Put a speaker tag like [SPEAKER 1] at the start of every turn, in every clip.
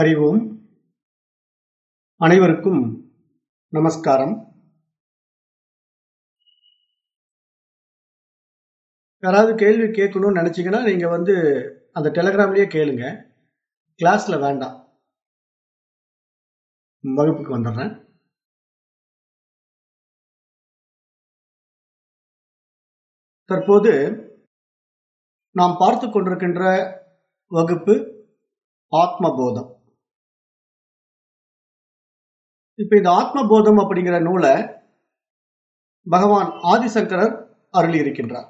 [SPEAKER 1] அறிவோம் அனைவருக்கும் நமஸ்காரம் யாராவது கேள்வி கேட்கணும்னு நினச்சிங்கன்னா நீங்கள் வந்து அந்த டெலகிராம்லயே கேளுங்க கிளாஸ்ல வேண்டாம் வகுப்புக்கு வந்துடுறேன் தற்போது நாம் பார்த்து கொண்டிருக்கின்ற வகுப்பு ஆத்மபோதம் இப்ப இந்த ஆத்மபோதம் அப்படிங்கிற நூலை பகவான்
[SPEAKER 2] ஆதிசங்கரர் அருளி இருக்கின்றார்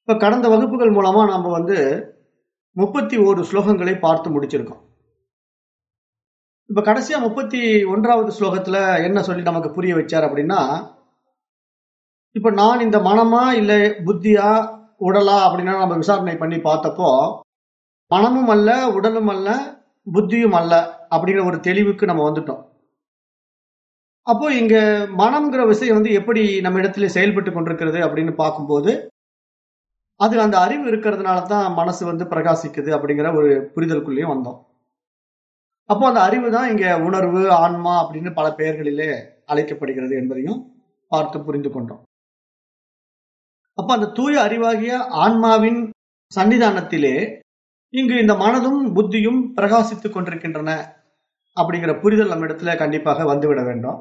[SPEAKER 2] இப்ப கடந்த வகுப்புகள் மூலமா நாம வந்து முப்பத்தி ஓரு ஸ்லோகங்களை பார்த்து முடிச்சிருக்கோம் இப்ப கடைசியா முப்பத்தி ஒன்றாவது ஸ்லோகத்துல என்ன சொல்லி நமக்கு புரிய வச்சார் அப்படின்னா இப்ப நான் இந்த மனமா இல்ல புத்தியா உடலா அப்படின்னா நம்ம விசாரணை பண்ணி பார்த்தப்போ மனமும் அல்ல உடலும் அல்ல புத்தியும் அல்ல அப்படிங்கிற ஒரு தெளிவுக்கு நம்ம வந்துட்டோம் அப்போ இங்க மனம்ங்கிற விஷயம் வந்து எப்படி நம்ம இடத்துல செயல்பட்டு கொண்டிருக்கிறது அப்படின்னு பார்க்கும்போது அது அந்த அறிவு இருக்கிறதுனால தான் மனசு வந்து பிரகாசிக்குது அப்படிங்கிற ஒரு புரிதலுக்குள்ளேயும் வந்தோம் அப்போ அந்த அறிவு தான் இங்க உணர்வு ஆன்மா அப்படின்னு பல பெயர்களிலே அழைக்கப்படுகிறது என்பதையும் பார்த்து புரிந்து கொண்டோம் அப்ப அந்த தூய அறிவாகிய ஆன்மாவின் சன்னிதானத்திலே இங்கு இந்த மனதும் புத்தியும் பிரகாசித்துக் கொண்டிருக்கின்றன அப்படிங்கிற புரிதல் நம்ம இடத்துல கண்டிப்பாக வந்துவிட வேண்டும்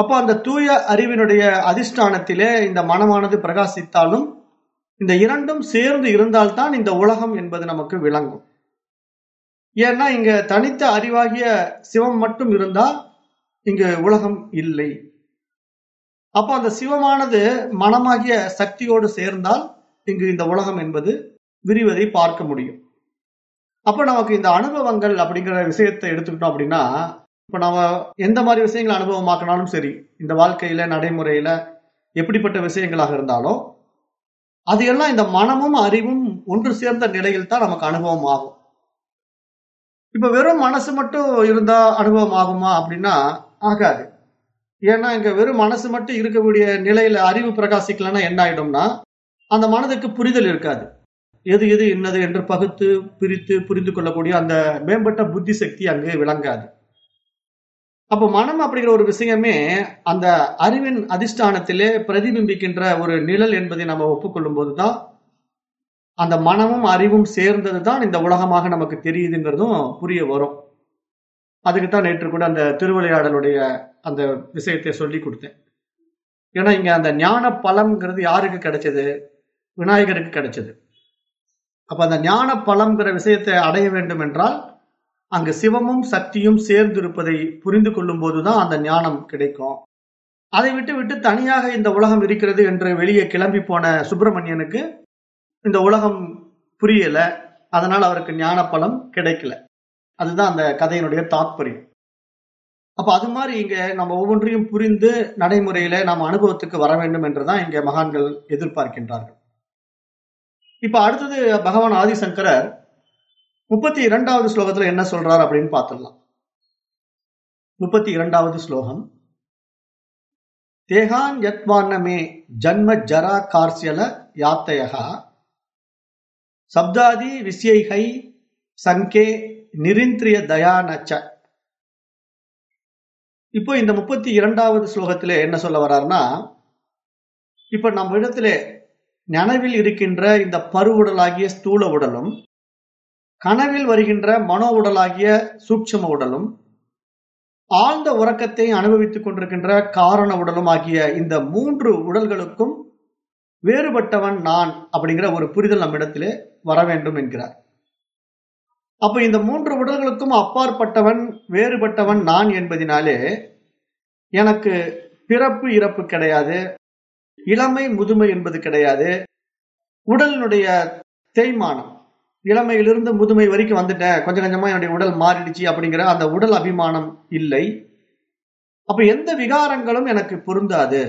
[SPEAKER 2] அப்போ அந்த தூய அறிவினுடைய அதிஷ்டானத்திலே இந்த மனமானது பிரகாசித்தாலும் இந்த இரண்டும் சேர்ந்து இருந்தால்தான் இந்த உலகம் என்பது நமக்கு விளங்கும் ஏன்னா இங்க தனித்த அறிவாகிய சிவம் மட்டும் இருந்தா இங்கு உலகம் இல்லை அப்போ அந்த சிவமானது மனமாகிய சக்தியோடு சேர்ந்தால் இங்கு இந்த உலகம் என்பது விரிவதை பார்க்க முடியும் அப்போ நமக்கு இந்த அனுபவங்கள் அப்படிங்கிற விஷயத்தை எடுத்துக்கிட்டோம் அப்படின்னா இப்போ நம்ம எந்த மாதிரி விஷயங்களை அனுபவமாக்கினாலும் சரி இந்த வாழ்க்கையில நடைமுறையில எப்படிப்பட்ட விஷயங்களாக இருந்தாலும் அது எல்லாம் இந்த மனமும் அறிவும் ஒன்று சேர்ந்த நிலையில் தான் நமக்கு அனுபவம் ஆகும் இப்ப வெறும் மனசு மட்டும் இருந்தா அனுபவம் ஆகுமா அப்படின்னா ஆகாது ஏன்னா இங்க வெறும் மனசு மட்டும் இருக்கக்கூடிய நிலையில அறிவு பிரகாசிக்கலன்னா என்ன ஆயிடும்னா அந்த மனதுக்கு புரிதல் இருக்காது எது எது என்னது என்று பகுத்து பிரித்து புரிந்து கொள்ளக்கூடிய அந்த மேம்பட்ட புத்தி சக்தி அங்கு விளங்காது அப்போ மனம் அப்படிங்கிற ஒரு விஷயமே அந்த அறிவின் அதிஷ்டானத்திலே பிரதிபிம்பிக்கின்ற ஒரு நிழல் என்பதை நம்ம ஒப்புக்கொள்ளும் போதுதான் அந்த மனமும் அறிவும் சேர்ந்தது தான் இந்த உலகமாக நமக்கு தெரியுதுங்கிறதும் புரிய வரும் அதுக்கு தான் நேற்று கூட அந்த திருவிளையாடலுடைய அந்த விஷயத்தை சொல்லி கொடுத்தேன் ஏன்னா இங்க அந்த ஞான பலம்ங்கிறது யாருக்கு கிடைச்சது விநாயகருக்கு கிடைச்சது அப்ப அந்த ஞான பலம்ங்கிற விஷயத்தை அடைய வேண்டும் என்றால் அங்கு சிவமும் சக்தியும் சேர்ந்து இருப்பதை புரிந்து கொள்ளும் போதுதான் அந்த ஞானம் கிடைக்கும் அதை விட்டு விட்டு தனியாக இந்த உலகம் இருக்கிறது என்று வெளியே கிளம்பி போன சுப்பிரமணியனுக்கு இந்த உலகம் புரியல அதனால் அவருக்கு ஞான பலம் கிடைக்கல அதுதான் அந்த கதையினுடைய தாற்பயம் அப்ப அது மாதிரி இங்க நம்ம ஒவ்வொன்றையும் புரிந்து நடைமுறையில நாம் அனுபவத்துக்கு வர வேண்டும் என்றுதான் இங்க மகான்கள் எதிர்பார்க்கின்றார்கள் இப்ப அடுத்தது பகவான் ஆதிசங்கரர் முப்பத்தி இரண்டாவது ஸ்லோகத்துல என்ன சொல்றார் அப்படின்னு பார்த்துடலாம் முப்பத்தி இரண்டாவது ஸ்லோகம் தேகான் யத்வானமே ஜன்ம ஜரா கார்சியல யாத்தையா சப்தாதி விசியைகை சங்கே நிரிந்திரிய தயானச்ச இப்போ இந்த முப்பத்தி இரண்டாவது ஸ்லோகத்திலே என்ன சொல்ல வர்றாருன்னா இப்ப நம்ம இடத்துல நனவில் இருக்கின்ற இந்த பருவுடலாகிய ஸ்தூல உடலும் கனவில் வருகின்ற மனோ உடலாகிய சூட்சம உடலும் ஆழ்ந்த உறக்கத்தை அனுபவித்துக் கொண்டிருக்கின்ற காரண உடலும் ஆகிய இந்த மூன்று உடல்களுக்கும் வேறுபட்டவன் நான் அப்படிங்கிற ஒரு புரிதல் நம்மிடத்திலே வர வேண்டும் என்கிறார் அப்ப இந்த மூன்று உடல்களுக்கும் அப்பாற்பட்டவன் வேறுபட்டவன் நான் என்பதினாலே எனக்கு பிறப்பு இறப்பு கிடையாது இளமை முதுமை என்பது கிடையாது உடலினுடைய தேய்மானம் இளமையிலிருந்து முதுமை வரைக்கும் வந்துட்டேன் கொஞ்சம் கொஞ்சமா என்னுடைய உடல் மாறிடுச்சு அப்படிங்கிற அந்த உடல் அபிமானம் இல்லை அப்ப எந்த விகாரங்களும் எனக்கு பொருந்தாது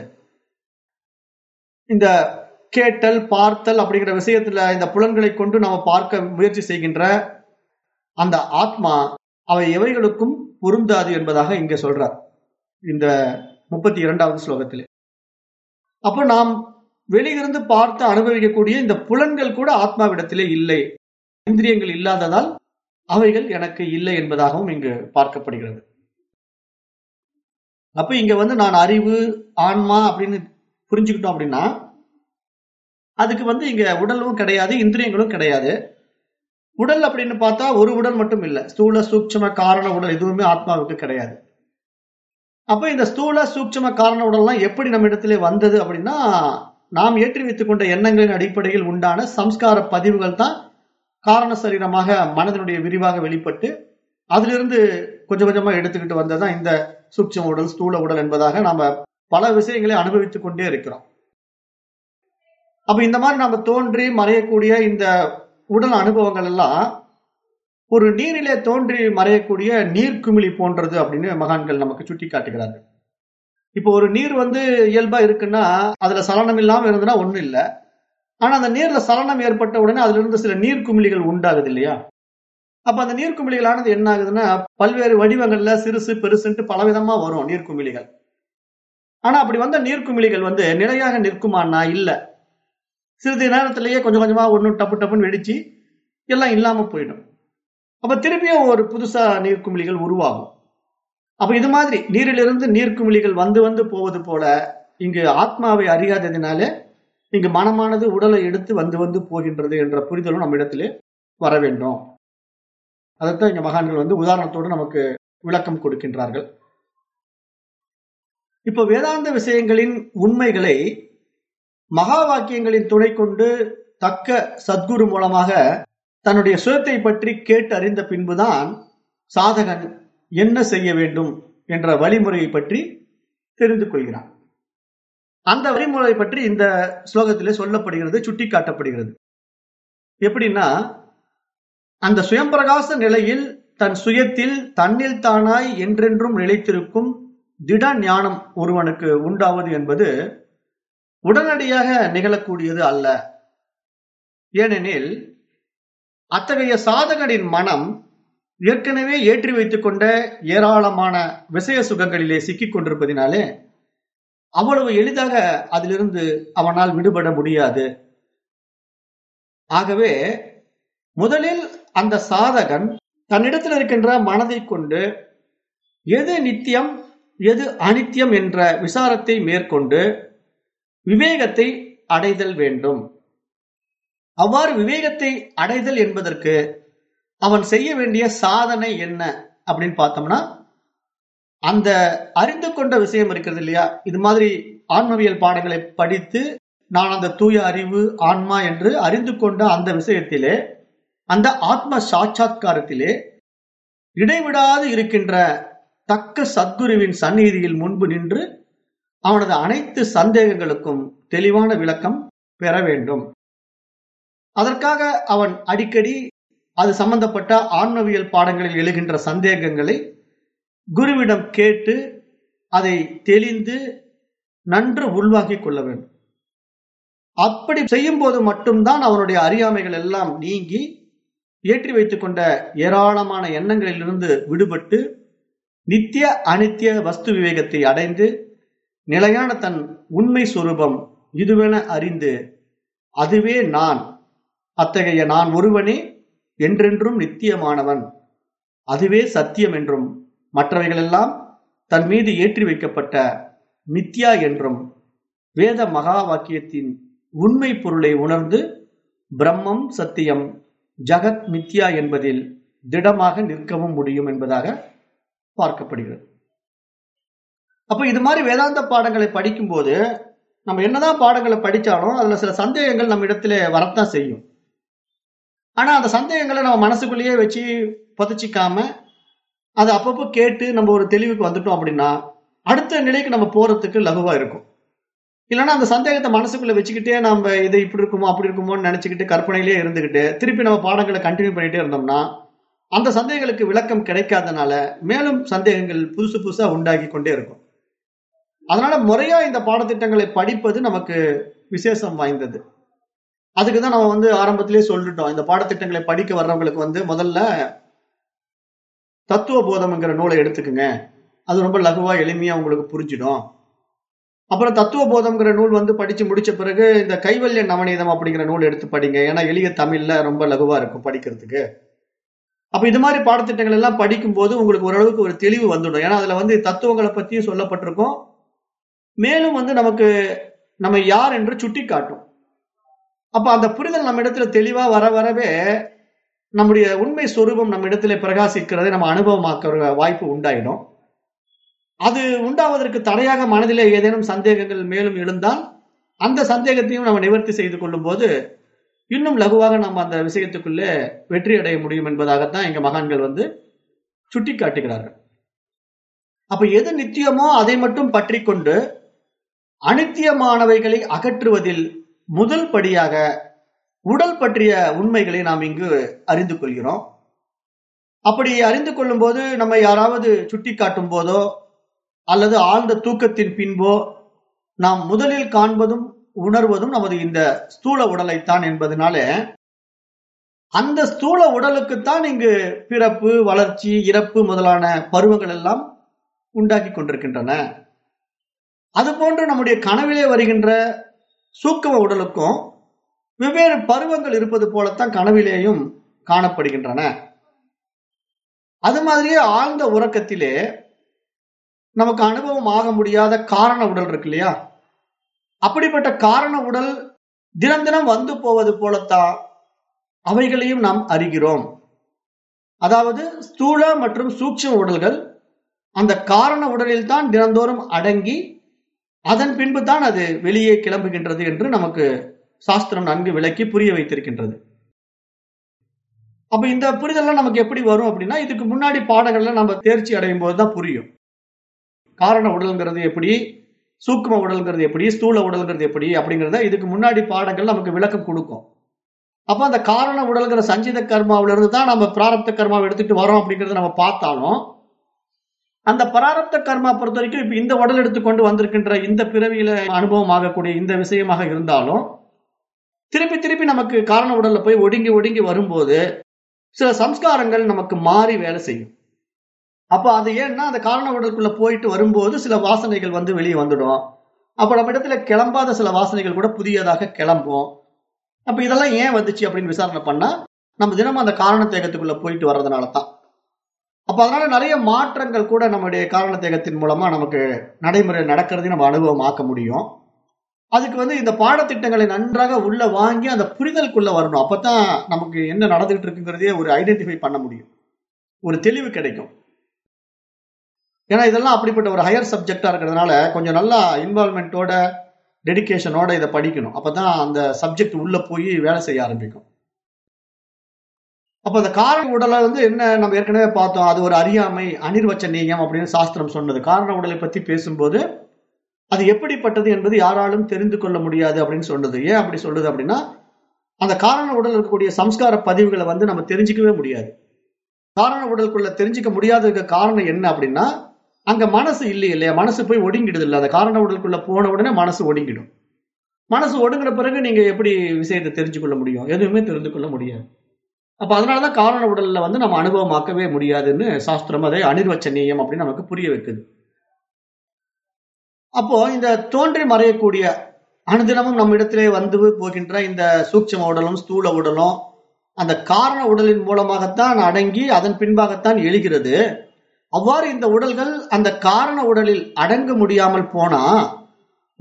[SPEAKER 2] இந்த கேட்டல் பார்த்தல் அப்படிங்கிற விஷயத்துல இந்த புலன்களை கொண்டு நாம பார்க்க முயற்சி செய்கின்ற அந்த ஆத்மா அவை எவைகளுக்கும் பொருந்தாது என்பதாக இங்க சொல்றார் இந்த முப்பத்தி இரண்டாவது ஸ்லோகத்திலே அப்ப நாம் வெளியிருந்து பார்த்து அனுபவிக்கக்கூடிய இந்த புலன்கள் கூட ஆத்மாவிடத்திலே இல்லை இந்திரியங்கள் இல்லாததால் அவைகள் எனக்கு இல்லை என்பதாகவும் இங்கு பார்க்கப்படுகிறது அப்ப இங்க வந்து நான் அறிவு ஆன்மா அப்படின்னு புரிஞ்சுக்கிட்டோம் அப்படின்னா அதுக்கு வந்து இங்க உடலும் கிடையாது இந்திரியங்களும் கிடையாது உடல் அப்படின்னு பார்த்தா ஒரு உடல் மட்டும் இல்லை ஸ்தூல சூட்சம காரண உடல் எதுவுமே ஆத்மாவுக்கு கிடையாது அப்போ இந்த ஸ்தூல சூட்சம காரண உடல்லாம் எப்படி நம்ம இடத்துல வந்தது அப்படின்னா நாம் ஏற்றி வைத்துக் கொண்ட எண்ணங்களின் அடிப்படையில் உண்டான சம்ஸ்கார பதிவுகள் தான் காரண சரீரமாக மனதினுடைய விரிவாக வெளிப்பட்டு அதிலிருந்து கொஞ்சம் கொஞ்சமா எடுத்துக்கிட்டு வந்ததுதான் இந்த சூட்சம உடல் ஸ்தூல உடல் என்பதாக நாம பல விஷயங்களை அனுபவித்துக் கொண்டே இருக்கிறோம் அப்ப இந்த மாதிரி நம்ம தோன்றி மறையக்கூடிய இந்த உடல் அனுபவங்கள் எல்லாம் ஒரு நீரிலே தோன்றி மறையக்கூடிய நீர்க்குமிழி போன்றது அப்படின்னு மகான்கள் நமக்கு சுட்டி காட்டுகிறார்கள் இப்போ ஒரு நீர் வந்து இயல்பா இருக்குன்னா அதுல சலனம் இல்லாமல் இருந்ததுன்னா ஒண்ணும் இல்லை ஆனா அந்த நீர்ல சலனம் ஏற்பட்ட உடனே அதுல இருந்து சில நீர்க்குமிழிகள் உண்டாகுது இல்லையா அப்ப அந்த நீர்க்குமிழிகளானது என்ன ஆகுதுன்னா பல்வேறு வடிவங்கள்ல சிறுசு பெருசுன்ட்டு பலவிதமா வரும் நீர்க்குமிழிகள் ஆனா அப்படி வந்த நீர்க்குமிழிகள் வந்து நிலையாக நிற்குமானா இல்ல சிறிது நேரத்திலேயே கொஞ்சம் கொஞ்சமா ஒன்றும் டப்பு டப்புன்னு வெடிச்சு எல்லாம் இல்லாம போயிடும் அப்போ திருப்பியும் ஒரு புதுசாக நீர்க்குமிழிகள் உருவாகும் அப்போ இது மாதிரி நீரிலிருந்து நீர்க்குமிழிகள் வந்து வந்து போவது போல இங்கு ஆத்மாவை அறியாததினாலே இங்கு மனமானது உடலை எடுத்து வந்து வந்து போகின்றது என்ற புரிதலும் நம்மிடத்திலே வர வேண்டும் அதைத்தான் இங்க மகான்கள் வந்து உதாரணத்தோடு நமக்கு விளக்கம் கொடுக்கின்றார்கள் இப்போ வேதாந்த விஷயங்களின் உண்மைகளை மகா வாக்கியங்களின் துணை கொண்டு தக்க சத்குரு மூலமாக தன்னுடைய சுயத்தை பற்றி கேட்டு அறிந்த பின்புதான் சாதகன் என்ன செய்ய வேண்டும் என்ற வழிமுறையை பற்றி தெரிந்து கொள்கிறான் அந்த வழிமுறை பற்றி இந்த ஸ்லோகத்திலே சொல்லப்படுகிறது சுட்டி காட்டப்படுகிறது எப்படின்னா அந்த சுயம்பிரகாச நிலையில் தன் சுயத்தில் தன்னில் தானாய் என்றென்றும் நிலைத்திருக்கும் திட ஞானம் ஒருவனுக்கு உண்டாவது என்பது உடனடியாக நிகழக்கூடியது அல்ல ஏனெனில் அத்தகைய சாதகனின் மனம் ஏற்கனவே ஏற்றி வைத்துக் கொண்ட ஏராளமான விஷய சுகங்களிலே சிக்கிக் கொண்டிருப்பதினாலே அவ்வளவு எளிதாக அதிலிருந்து அவனால் விடுபட முடியாது ஆகவே முதலில் அந்த சாதகன் தன்னிடத்தில் இருக்கின்ற மனதை கொண்டு எது நித்தியம் எது அனித்தியம் என்ற விசாரத்தை மேற்கொண்டு விவேகத்தை அடைதல் வேண்டும் அவ்வாறு விவேகத்தை அடைதல் என்பதற்கு அவன் செய்ய வேண்டிய சாதனை என்ன அப்படின்னு பார்த்தோம்னா அந்த அறிந்து கொண்ட விஷயம் இருக்கிறது இல்லையா இது மாதிரி ஆன்மவியல் பாடங்களை படித்து நான் அந்த தூய அறிவு ஆன்மா என்று அறிந்து கொண்ட அந்த விஷயத்திலே அந்த ஆத்ம சாட்சா்காரத்திலே இடைவிடாது இருக்கின்ற தக்க சத்குருவின் சந்நிதியில் முன்பு நின்று அவனது அனைத்து சந்தேகங்களுக்கும் தெளிவான விளக்கம் பெற வேண்டும் அதற்காக அவன் அடிக்கடி அது சம்பந்தப்பட்ட ஆன்மவியல் பாடங்களில் எழுகின்ற சந்தேகங்களை குருவிடம் கேட்டு அதை தெளிந்து நன்று உள்வாங்கிக் கொள்ள வேண்டும் அப்படி செய்யும் போது மட்டும்தான் அவனுடைய அறியாமைகள் எல்லாம் நீங்கி ஏற்றி வைத்துக் கொண்ட ஏராளமான எண்ணங்களிலிருந்து விடுபட்டு நித்திய அனித்திய வஸ்து விவேகத்தை அடைந்து நிலையான தன் உண்மை சுரூபம் இதுவென அறிந்து அதுவே நான் அத்தகைய நான் ஒருவனே என்றென்றும் நித்தியமானவன் அதுவே சத்தியம் என்றும் மற்றவைகளெல்லாம் தன் மீது ஏற்றி வைக்கப்பட்ட மித்யா என்றும் வேத மகா வாக்கியத்தின் உண்மை பொருளை உணர்ந்து பிரம்மம் சத்தியம் ஜகத் மித்யா என்பதில் திடமாக நிற்கவும் முடியும் என்பதாக பார்க்கப்படுகிறது அப்போ இது மாதிரி வேதாந்த பாடங்களை படிக்கும்போது நம்ம என்னதான் பாடங்களை படித்தாலும் அதில் சில சந்தேகங்கள் நம்ம இடத்துல வரத்தான் செய்யும் ஆனா அந்த சந்தேகங்களை நம்ம மனசுக்குள்ளேயே வச்சு புதச்சிக்காம அது அப்பப்போ கேட்டு நம்ம ஒரு தெளிவுக்கு வந்துட்டோம் அப்படின்னா அடுத்த நிலைக்கு நம்ம போறதுக்கு லகுவா இருக்கும் இல்லைன்னா அந்த சந்தேகத்தை மனசுக்குள்ள வச்சுக்கிட்டே நம்ம இது இப்படி இருக்குமோ அப்படி இருக்குமோன்னு நினைச்சுக்கிட்டு கற்பனையிலேயே இருந்துக்கிட்டு திருப்பி நம்ம பாடங்களை கண்டினியூ பண்ணிட்டே இருந்தோம்னா அந்த சந்தேகங்களுக்கு விளக்கம் கிடைக்காதனால மேலும் சந்தேகங்கள் புதுசு புதுசா உண்டாகி கொண்டே இருக்கும் அதனால முறையா இந்த பாடத்திட்டங்களை படிப்பது நமக்கு விசேஷம் வாய்ந்தது அதுக்கு தான் நம்ம வந்து ஆரம்பத்திலே சொல்லிட்டோம் இந்த பாடத்திட்டங்களை படிக்க வர்றவங்களுக்கு வந்து முதல்ல தத்துவ போதம்ங்கிற நூலை எடுத்துக்கோங்க அது ரொம்ப லகுவா எளிமையா உங்களுக்கு புரிஞ்சிடும் அப்புறம் தத்துவ போதம்ங்கிற நூல் வந்து படிச்சு முடிச்ச பிறகு இந்த கைவல்ய நவநீதம் அப்படிங்கிற நூல் எடுத்து படிங்க ஏன்னா எளிய தமிழ்ல ரொம்ப லகுவா இருக்கும் படிக்கிறதுக்கு அப்ப இது மாதிரி பாடத்திட்டங்கள் எல்லாம் படிக்கும் போது உங்களுக்கு ஓரளவுக்கு ஒரு தெளிவு வந்துடும் ஏன்னா அதுல வந்து தத்துவங்களை பத்தியும் சொல்லப்பட்டிருக்கும் மேலும் வந்து நமக்கு நம்ம யார் என்று சுட்டி காட்டும் அப்ப அந்த புரிதல் நம்ம இடத்துல தெளிவா வர வரவே நம்முடைய உண்மை சுரூபம் நம்ம இடத்துல பிரகாசிக்கிறதை நம்ம அனுபவமாக்குற வாய்ப்பு உண்டாயிடும் அது உண்டாவதற்கு தடையாக மனதிலே ஏதேனும் சந்தேகங்கள் மேலும் எழுந்தால் அந்த சந்தேகத்தையும் நம்ம நிவர்த்தி செய்து கொள்ளும் போது இன்னும் லகுவாக நம்ம அந்த விஷயத்துக்குள்ளே வெற்றி அடைய முடியும் என்பதாகத்தான் எங்க மகான்கள் வந்து சுட்டி காட்டுகிறார்கள் அப்ப எது நித்தியமோ அதை மட்டும் பற்றி கொண்டு அனித்தியமானவைகளை அகற்றுவதில் முதல் படியாக உடல் பற்றிய உண்மைகளை நாம் இங்கு அறிந்து கொள்கிறோம் அப்படி அறிந்து கொள்ளும் போது நம்ம யாராவது சுட்டி காட்டும் போதோ அல்லது ஆழ்ந்த தூக்கத்தின் பின்போ நாம் முதலில் காண்பதும் உணர்வதும் நமது இந்த ஸ்தூல உடலைத்தான் என்பதனால அந்த ஸ்தூல உடலுக்குத்தான் இங்கு பிறப்பு வளர்ச்சி இறப்பு முதலான பருவங்கள் எல்லாம் உண்டாக்கி கொண்டிருக்கின்றன அதுபோன்று நம்முடைய கனவிலே வருகின்ற சூக்கம உடலுக்கும் வெவ்வேறு பருவங்கள் இருப்பது போலத்தான் கனவிலேயும் காணப்படுகின்றன அது மாதிரியே ஆழ்ந்த உறக்கத்திலே நமக்கு அனுபவம் ஆக முடியாத காரண உடல் இருக்கு இல்லையா அப்படிப்பட்ட காரண உடல் தினம் தினம் வந்து போவது போலத்தான் அவைகளையும் நாம் அறிகிறோம் அதாவது ஸ்தூல மற்றும் சூட்சம் உடல்கள் அந்த காரண உடலில் தான் தினந்தோறும் அடங்கி அதன் பின்பு தான் அது வெளியே கிளம்புகின்றது என்று நமக்கு சாஸ்திரம் நன்கு விளக்கி புரிய வைத்திருக்கின்றது அப்ப இந்த புரிதல்லாம் நமக்கு எப்படி வரும் அப்படின்னா இதுக்கு முன்னாடி பாடங்கள்ல நம்ம தேர்ச்சி அடையும் போது தான் புரியும் காரண உடல்ங்கிறது எப்படி சூக்கும உடல்ங்கிறது எப்படி ஸ்தூல உடல்ங்கிறது எப்படி அப்படிங்கிறத இதுக்கு முன்னாடி பாடங்கள் நமக்கு விளக்கம் கொடுக்கும் அப்போ அந்த காரண உடல்கிற சஞ்சித கர்மாவிலிருந்து தான் நம்ம பிராரப்த கர்மாவை எடுத்துட்டு வரோம் அப்படிங்கறத நம்ம பார்த்தாலும் அந்த பராரப்த கர்மா பொறுத்த வரைக்கும் இப்ப இந்த உடல் எடுத்துக்கொண்டு வந்திருக்கின்ற இந்த பிறவியில அனுபவம் ஆகக்கூடிய இந்த விஷயமாக இருந்தாலும் திருப்பி திருப்பி நமக்கு காரண உடல்ல போய் ஒடுங்கி ஒடுங்கி வரும்போது சில சம்ஸ்காரங்கள் நமக்கு மாறி வேலை செய்யும் அப்போ அது ஏன்னா அந்த காரண உடலுக்குள்ள போயிட்டு வரும்போது சில வாசனைகள் வந்து வெளியே வந்துடும் அப்போ நம்ம இடத்துல கிளம்பாத சில வாசனைகள் கூட புதியதாக கிளம்பும் அப்போ இதெல்லாம் ஏன் வந்துச்சு அப்படின்னு விசாரணை பண்ணா நம்ம தினமும் அந்த காரண தேகத்துக்குள்ள போயிட்டு வர்றதுனால தான் அப்ப அதனால நிறைய மாற்றங்கள் கூட நம்முடைய காரணத்தேகத்தின் மூலமா நமக்கு நடைமுறை நடக்கிறதையும் நம்ம அனுபவமாக்க முடியும் அதுக்கு வந்து இந்த பாடத்திட்டங்களை நன்றாக உள்ள வாங்கி அந்த புரிதலுக்குள்ள வரணும் அப்பதான் நமக்கு என்ன நடந்துகிட்டு இருக்குங்கிறதே ஒரு ஐடென்டிஃபை பண்ண முடியும் ஒரு தெளிவு கிடைக்கும் ஏன்னா இதெல்லாம் அப்படிப்பட்ட ஒரு ஹையர் சப்ஜெக்டா இருக்கிறதுனால கொஞ்சம் நல்லா இன்வால்மெண்டோட டெடிக்கேஷனோட இதை படிக்கணும் அப்பதான் அந்த சப்ஜெக்ட் உள்ள போய் வேலை செய்ய ஆரம்பிக்கும் அப்போ அந்த காரண உடலை வந்து என்ன நம்ம ஏற்கனவே பார்த்தோம் அது ஒரு அறியாமை அனிர்வச்ச நீயம் அப்படின்னு சாஸ்திரம் சொன்னது காரண உடலை பற்றி பேசும்போது அது எப்படிப்பட்டது என்பது யாராலும் தெரிந்து கொள்ள முடியாது அப்படின்னு சொன்னது ஏன் அப்படி சொல்லுது அப்படின்னா அந்த காரண உடல் இருக்கக்கூடிய சம்ஸ்கார பதிவுகளை வந்து நம்ம தெரிஞ்சிக்கவே முடியாது காரண உடலுக்குள்ள தெரிஞ்சிக்க முடியாததுக்கு காரணம் என்ன அப்படின்னா அங்க மனசு இல்லை இல்லையா மனசு போய் ஒடுங்கிடுது இல்லை அந்த காரண உடலுக்குள்ள போன உடனே மனசு ஒடுங்கிடும் மனசு ஒடுங்குற பிறகு நீங்க எப்படி விஷயத்தை தெரிஞ்சு கொள்ள முடியும் எதுவுமே தெரிந்து கொள்ள முடியாது அப்ப அதனாலதான் காரண உடல்ல வந்து நம்ம அனுபவமாக்கவே முடியாதுன்னு சாஸ்திரம் அதை அனிர்வச்சனியம் அப்படின்னு நமக்கு புரிய வைக்குது அப்போ இந்த தோன்றி மறையக்கூடிய அனுதினமும் நம்ம இடத்திலே வந்து போகின்ற இந்த சூட்சம உடலும் ஸ்தூல உடலும் அந்த காரண உடலின் மூலமாகத்தான் அடங்கி அதன் பின்பாகத்தான் எழுகிறது அவ்வாறு இந்த உடல்கள் அந்த காரண உடலில் அடங்க முடியாமல் போனா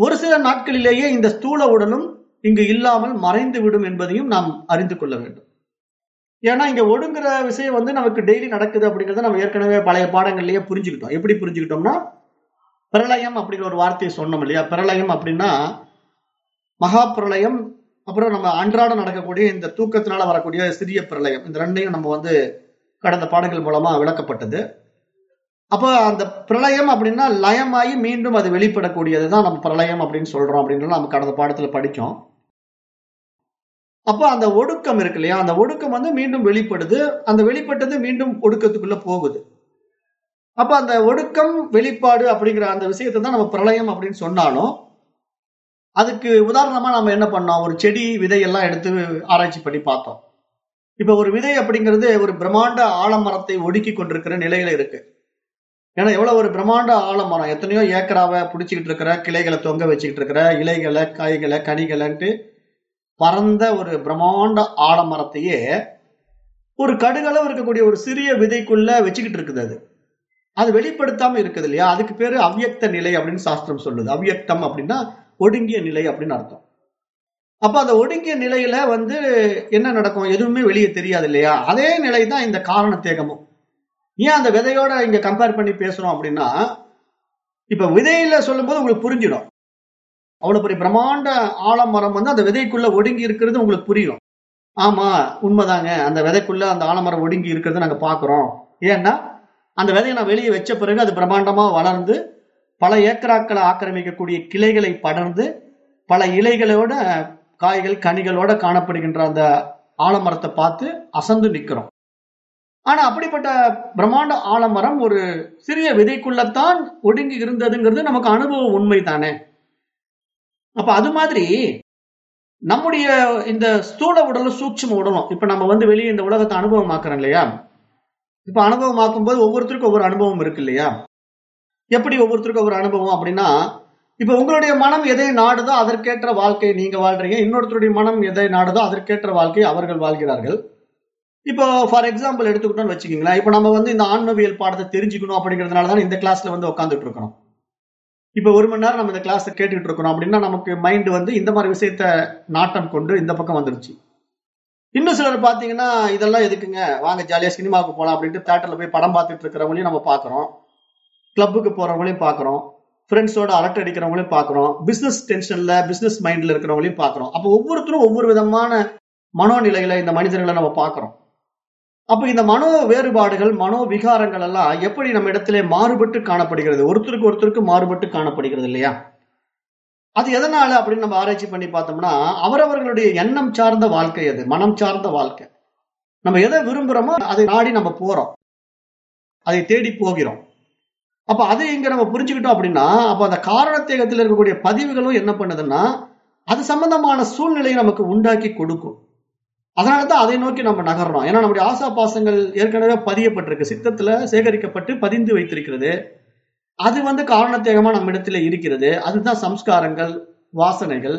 [SPEAKER 2] ஒரு சில நாட்களிலேயே இந்த ஸ்தூல உடலும் இங்கு இல்லாமல் மறைந்து விடும் என்பதையும் நாம் அறிந்து கொள்ள வேண்டும் ஏன்னா இங்க ஒடுங்குற விஷயம் வந்து நமக்கு டெய்லி நடக்குது அப்படிங்கிறத நம்ம ஏற்கனவே பழைய பாடங்கள்லயே புரிஞ்சுக்கிட்டோம் எப்படி புரிஞ்சுக்கிட்டோம்னா பிரளயம் அப்படிங்கிற ஒரு வார்த்தையை சொன்னோம் இல்லையா பிரளயம் அப்படின்னா மகா பிரளயம் அப்புறம் நம்ம அன்றாடம் நடக்கக்கூடிய இந்த தூக்கத்தினால வரக்கூடிய சிறிய பிரளயம் இந்த ரெண்டையும் நம்ம வந்து கடந்த பாடங்கள் மூலமா விளக்கப்பட்டது அப்போ அந்த பிரளயம் அப்படின்னா லயமாகி மீண்டும் அது வெளிப்படக்கூடியது தான் நம்ம பிரளயம் அப்படின்னு சொல்றோம் அப்படின்னு நம்ம கடந்த பாடத்துல படித்தோம் அப்போ அந்த ஒடுக்கம் இருக்கு இல்லையா அந்த ஒடுக்கம் வந்து மீண்டும் வெளிப்படுது அந்த வெளிப்பட்டது மீண்டும் ஒடுக்கத்துக்குள்ள போகுது அப்ப அந்த ஒடுக்கம் வெளிப்பாடு அப்படிங்கிற அந்த விஷயத்தை தான் நம்ம பிரளயம் அப்படின்னு சொன்னாலும் அதுக்கு உதாரணமா நம்ம என்ன பண்ணோம் ஒரு செடி விதையெல்லாம் எடுத்து ஆராய்ச்சி பண்ணி பார்த்தோம் இப்ப ஒரு விதை அப்படிங்கிறது ஒரு பிரம்மாண்ட ஆலமரத்தை ஒடுக்கி கொண்டிருக்கிற நிலையில இருக்கு ஏன்னா எவ்வளவு ஒரு பிரம்மாண்ட ஆலமரம் எத்தனையோ ஏக்கராவை பிடிச்சிக்கிட்டு இருக்கிற கிளைகளை தொங்க வச்சுக்கிட்டு இருக்கிற இலைகளை காய்களை கனிகளைன்ட்டு பரந்த ஒரு பிரம்மாண்ட ஆடமரத்தையே ஒரு கடுகளவு இருக்கக்கூடிய ஒரு சிறிய விதைக்குள்ள வச்சுக்கிட்டு இருக்குது அது அது வெளிப்படுத்தாம இருக்குது இல்லையா அதுக்கு பேரு அவ்யக்த நிலை அப்படின்னு சாஸ்திரம் சொல்லுது அவ்யக்தம் அப்படின்னா ஒடுங்கிய நிலை அப்படின்னு அர்த்தம் அப்ப அந்த ஒடுங்கிய நிலையில வந்து என்ன நடக்கும் எதுவுமே வெளியே தெரியாது இல்லையா அதே நிலை தான் இந்த காரண தேகமும் ஏன் அந்த விதையோட இங்க கம்பேர் பண்ணி பேசுறோம் அப்படின்னா இப்ப விதையில சொல்லும் போது உங்களுக்கு புரிஞ்சிடும் அவ்வளவு பெரிய பிரம்மாண்ட ஆலமரம் வந்து அந்த விதைக்குள்ள ஒடுங்கி இருக்கிறது உங்களுக்கு புரியும் ஆமா உண்மைதாங்க அந்த விதைக்குள்ள அந்த ஆலமரம் ஒடுங்கி இருக்கிறது நாங்க பாக்குறோம் ஏன்னா அந்த விதையை நான் வெளியே வச்ச பிறகு அது பிரம்மாண்டமா வளர்ந்து பல ஏக்கராக்களை ஆக்கிரமிக்கக்கூடிய கிளைகளை படர்ந்து பல இலைகளோட காய்கள் கனிகளோட காணப்படுகின்ற அந்த ஆலமரத்தை பார்த்து அசந்து நிற்கிறோம் ஆனா அப்படிப்பட்ட பிரம்மாண்ட ஆலமரம் ஒரு சிறிய விதைக்குள்ளத்தான் ஒடுங்கி இருந்ததுங்கிறது நமக்கு அனுபவம் உண்மை தானே அப்ப அது மாதிரி நம்முடைய இந்த ஸ்தூல உடலும் சூட்சம உடலும் இப்ப நம்ம வந்து வெளியே இந்த உலகத்தை அனுபவமாக்குறோம் இல்லையா இப்ப ஆக்கும் போது ஒவ்வொருத்தருக்கும் ஒவ்வொரு அனுபவம் இருக்கு இல்லையா எப்படி ஒவ்வொருத்தருக்கும் ஒவ்வொரு அனுபவம் அப்படின்னா இப்ப உங்களுடைய மனம் எதை நாடுதோ அதற்கேற்ற வாழ்க்கையை நீங்க வாழ்றீங்க இன்னொருத்தருடைய மனம் எதை நாடுதோ அதற்கேற்ற வாழ்க்கையை அவர்கள் வாழ்கிறார்கள் இப்போ ஃபார் எக்ஸாம்பிள் எடுத்துக்கிட்டோம்னு வச்சுக்கீங்களா இப்போ நம்ம வந்து இந்த ஆன்மவியல் பாடத்தை தெரிஞ்சுக்கணும் அப்படிங்கிறதுனால தான் இந்த கிளாஸ்ல வந்து உட்காந்துட்டு இருக்கிறோம் இப்போ ஒரு மணி நேரம் நம்ம இந்த கிளாஸ் கேட்டுக்கிட்டு இருக்கிறோம் அப்படின்னா நமக்கு மைண்டு வந்து இந்த மாதிரி விஷயத்த நாட்டம் கொண்டு இந்த பக்கம் வந்துருச்சு இன்னும் சிலர் பார்த்தீங்கன்னா இதெல்லாம் எதுக்குங்க வாங்க ஜாலியாக சினிமாவுக்கு போகலாம் அப்படின்ட்டு தேட்டரில் போய் படம் பார்த்துட்டு இருக்கிறவங்களையும் நம்ம பார்க்குறோம் கிளப்புக்கு போகிறவங்களையும் பார்க்குறோம் ஃப்ரெண்ட்ஸோட அலர்ட் அடிக்கிறவங்களையும் பார்க்குறோம் பிஸ்னஸ் டென்ஷனில் பிஸ்னஸ் மைண்டில் இருக்கிறவங்களையும் பார்க்குறோம் அப்போ ஒவ்வொருத்தரும் ஒவ்வொரு விதமான மனோநிலைகளை இந்த மனிதர்களை நம்ம பார்க்குறோம் அப்ப இந்த மனோ வேறுபாடுகள் மனோ விகாரங்கள் எல்லாம் எப்படி நம்ம இடத்திலே மாறுபட்டு காணப்படுகிறது ஒருத்தருக்கு ஒருத்தருக்கு மாறுபட்டு காணப்படுகிறது இல்லையா அது எதனால அப்படின்னு நம்ம ஆராய்ச்சி பண்ணி பார்த்தோம்னா அவரவர்களுடைய எண்ணம் சார்ந்த வாழ்க்கை அது மனம் சார்ந்த வாழ்க்கை நம்ம எதை விரும்புகிறோமோ அதை நாடி நம்ம போறோம் அதை தேடி போகிறோம் அப்ப அதை இங்க நம்ம புரிஞ்சுக்கிட்டோம் அப்படின்னா அப்ப அந்த காரணத்தேகத்தில் இருக்கக்கூடிய பதிவுகளும் என்ன பண்ணுதுன்னா அது சம்பந்தமான சூழ்நிலையை நமக்கு உண்டாக்கி கொடுக்கும் அதனால தான் அதை நோக்கி நம்ம நகர்றோம் ஏன்னா நம்முடைய ஆசா பாசங்கள் ஏற்கனவே பதியப்பட்டிருக்கு சித்தத்துல சேகரிக்கப்பட்டு பதிந்து வைத்திருக்கிறது அது வந்து காரணத்தேகமா நம்ம இடத்துல இருக்கிறது அதுதான் சம்ஸ்காரங்கள் வாசனைகள்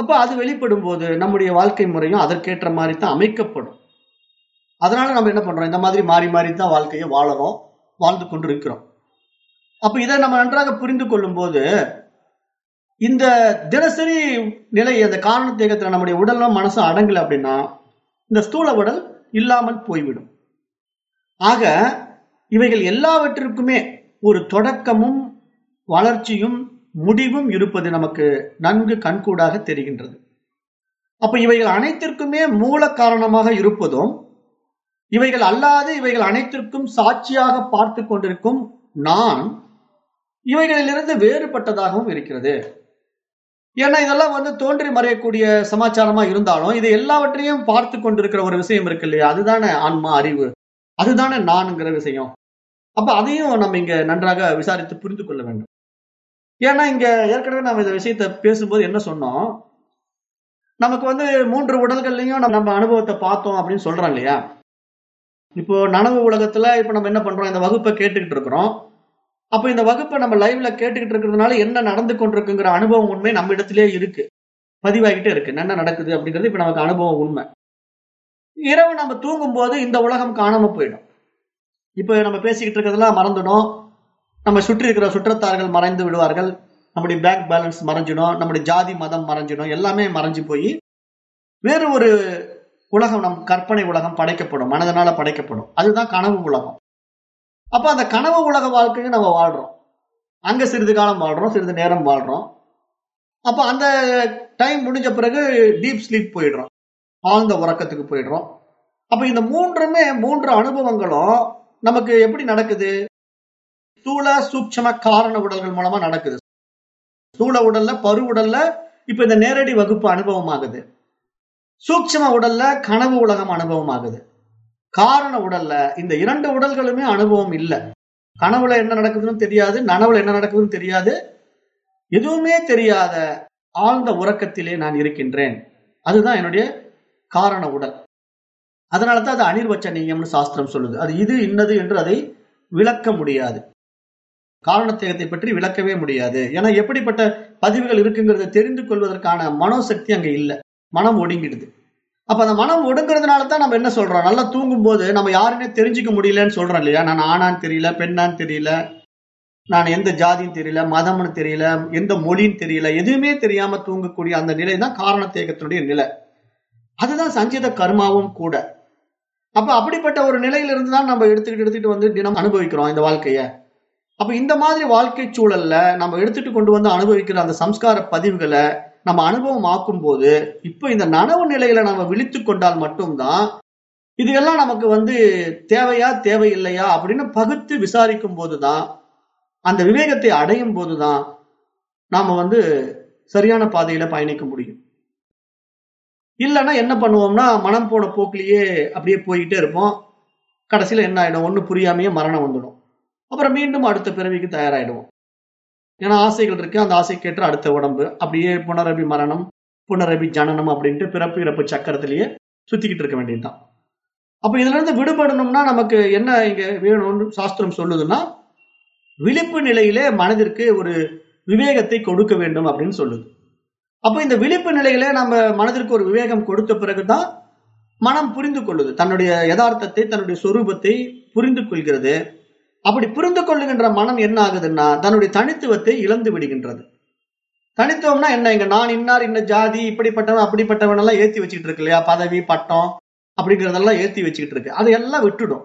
[SPEAKER 2] அப்ப அது வெளிப்படும் போது நம்முடைய வாழ்க்கை முறையும் அதற்கேற்ற மாதிரி தான் அமைக்கப்படும் அதனால நம்ம என்ன பண்றோம் இந்த மாதிரி மாறி மாறி தான் வாழ்க்கையை வாழறோம் வாழ்ந்து கொண்டு இருக்கிறோம் அப்ப இதை நம்ம நன்றாக புரிந்து கொள்ளும் போது இந்த தினசரி நிலை அந்த காரணத்தேகத்தில் நம்முடைய உடலும் மனசும் அடங்கல அப்படின்னா இந்த ஸ்தூல உடல் இல்லாமல் போய்விடும் ஆக இவைகள் எல்லாவற்றிற்குமே ஒரு தொடக்கமும் வளர்ச்சியும் முடிவும் இருப்பது நமக்கு நன்கு கண்கூடாக தெரிகின்றது அப்ப இவைகள் அனைத்திற்குமே மூல காரணமாக இருப்பதும் இவைகள் அல்லாது இவைகள் அனைத்திற்கும் சாட்சியாக பார்த்து கொண்டிருக்கும் நான் இவைகளிலிருந்து வேறுபட்டதாகவும் இருக்கிறது ஏன்னா இதெல்லாம் வந்து தோன்றி மறையக்கூடிய சமாச்சாரமா இருந்தாலும் இது எல்லாவற்றையும் பார்த்து கொண்டிருக்கிற ஒரு விஷயம் இருக்கு இல்லையா அதுதானே ஆன்மா அறிவு அதுதானே நான்ங்கிற விஷயம் அப்ப அதையும் நம்ம இங்க நன்றாக விசாரித்து புரிந்து கொள்ள வேண்டும் ஏன்னா இங்க ஏற்கனவே நம்ம இந்த விஷயத்த பேசும்போது என்ன சொன்னோம் நமக்கு வந்து மூன்று உடல்கள்லையும் நம்ம அனுபவத்தை பார்த்தோம் அப்படின்னு சொல்றோம் இல்லையா இப்போ நனவு உலகத்துல இப்ப நம்ம என்ன பண்றோம் இந்த வகுப்பை கேட்டுக்கிட்டு இருக்கிறோம் அப்ப இந்த வகுப்பை நம்ம லைவ்ல கேட்டுக்கிட்டு இருக்கிறதுனால என்ன நடந்து கொண்டிருக்குங்கிற அனுபவம் உண்மை நம்ம இடத்துலயே இருக்கு பதிவாகிட்டே இருக்கு என்ன நடக்குது அப்படிங்கிறது இப்ப நமக்கு அனுபவம் உண்மை இரவு நம்ம தூங்கும் போது இந்த உலகம் காணாம போயிடும் இப்ப நம்ம பேசிக்கிட்டு இருக்கிறதெல்லாம் மறந்துடும் நம்ம சுற்றி இருக்கிற சுற்றத்தார்கள் மறைந்து விடுவார்கள் நம்முடைய பேங்க் பேலன்ஸ் மறைஞ்சிடும் நம்முடைய ஜாதி மதம் மறைஞ்சிடும் எல்லாமே மறைஞ்சு போய் வேறு ஒரு உலகம் நம் கற்பனை உலகம் படைக்கப்படும் மனதனால படைக்கப்படும் அதுதான் கனவு உலகம் அப்ப அந்த கனவு உலக வாழ்க்கைங்க நம்ம வாழ்றோம் அங்க சிறிது காலம் வாழ்றோம் சிறிது நேரம் வாழ்றோம் அப்ப அந்த டைம் முடிஞ்ச பிறகு டீப் ஸ்லீப் போயிடுறோம் ஆழ்ந்த உறக்கத்துக்கு போயிடுறோம் அப்ப இந்த மூன்றுமே மூன்று அனுபவங்களும் நமக்கு எப்படி நடக்குது சூழ சூட்சம காரண உடல்கள் மூலமா நடக்குது சூழ உடல்ல பரு உடல்ல இப்ப இந்த நேரடி வகுப்பு அனுபவம் ஆகுது சூட்சம உடல்ல கனவு உலகம் அனுபவம் ஆகுது காரண உடல்ல இந்த இரண்டு உடல்களுமே அனுபவம் இல்லை கனவுல என்ன நடக்குதுன்னு தெரியாது நனவுல என்ன நடக்குதுன்னு தெரியாது எதுவுமே தெரியாத ஆழ்ந்த உறக்கத்திலே நான் இருக்கின்றேன் அதுதான் என்னுடைய காரண உடல் அதனால தான் அது அனிர்வச்ச நீங்கம்னு சாஸ்திரம் சொல்லுது அது இது இன்னது என்று அதை விளக்க முடியாது காரணத்தேகத்தை பற்றி விளக்கவே முடியாது ஏன்னா எப்படிப்பட்ட பதிவுகள் இருக்குங்கிறத தெரிந்து கொள்வதற்கான மனோசக்தி அங்கே இல்லை மனம் ஒடுங்கிடுது அப்ப அந்த மனம் ஒடுங்கிறதுனால தான் நம்ம என்ன சொல்றோம் நல்லா தூங்கும் போது நம்ம யாருன்னே தெரிஞ்சுக்க முடியலன்னு சொல்றோம் இல்லையா நான் ஆனான்னு தெரியல பெண்ணான்னு தெரியல நான் எந்த ஜாதின்னு தெரியல மதம்னு தெரியல எந்த மொழின்னு தெரியல எதுவுமே தெரியாம தூங்கக்கூடிய அந்த நிலை தான் காரண தேக்கத்தினுடைய நிலை அதுதான் சஞ்சித கர்மாவும் கூட அப்ப அப்படிப்பட்ட ஒரு நிலையிலிருந்து தான் நம்ம எடுத்துக்கிட்டு எடுத்துக்கிட்டு வந்து தினம் அனுபவிக்கிறோம் இந்த வாழ்க்கைய அப்ப இந்த மாதிரி வாழ்க்கை சூழல்ல நம்ம எடுத்துட்டு கொண்டு வந்து அனுபவிக்கிற அந்த சம்ஸ்கார பதிவுகளை நம்ம அனுபவம் ஆக்கும் போது இப்போ இந்த நனவு நிலையில நம்ம விழித்து கொண்டால் மட்டும்தான் எல்லாம் நமக்கு வந்து தேவையா தேவையில்லையா அப்படின்னு பகுத்து விசாரிக்கும் போதுதான் அந்த விவேகத்தை அடையும் போதுதான் நாம வந்து சரியான பாதையில பயணிக்க முடியும் இல்லைன்னா என்ன பண்ணுவோம்னா மனம் போன போக்கிலேயே அப்படியே போய்கிட்டே இருப்போம் கடைசியில் என்ன ஆகிடும் ஒன்றும் புரியாமையே மரணம் வந்துடும் அப்புறம் மீண்டும் அடுத்த பிறவிக்கு தயாராகிடுவோம் ஏன்னா ஆசைகள் இருக்கு அந்த ஆசைக்கேற்ற அடுத்த உடம்பு அப்படியே புனரபி மரணம் புனரபி ஜனனம் அப்படின்ட்டு பிறப்பு இறப்பு சக்கரத்திலேயே சுத்திக்கிட்டு இருக்க வேண்டியதுதான் அப்ப இதுல இருந்து விடுபடணும்னா நமக்கு என்ன இங்க வேணும்னு சாஸ்திரம் சொல்லுதுன்னா விழிப்பு நிலையிலே மனதிற்கு ஒரு விவேகத்தை கொடுக்க வேண்டும் அப்படின்னு சொல்லுது அப்ப இந்த விழிப்பு நிலையிலே நம்ம மனதிற்கு ஒரு விவேகம் கொடுத்த பிறகுதான் மனம் புரிந்து கொள்ளுது தன்னுடைய யதார்த்தத்தை தன்னுடைய சொரூபத்தை புரிந்து கொள்கிறது அப்படி புரிந்து கொள்ளுகின்ற மனம் என்ன ஆகுதுன்னா தன்னுடைய தனித்துவத்தை இழந்து விடுகின்றது தனித்துவம்னா என்ன இங்க நான் இன்னார் இன்ன ஜாதி இப்படிப்பட்டவன் அப்படிப்பட்டவன் எல்லாம் ஏத்தி வச்சுக்கிட்டு இருக்கு இல்லையா பதவி பட்டம் அப்படிங்கிறதெல்லாம் ஏத்தி வச்சுக்கிட்டு இருக்கு அதையெல்லாம் விட்டுடும்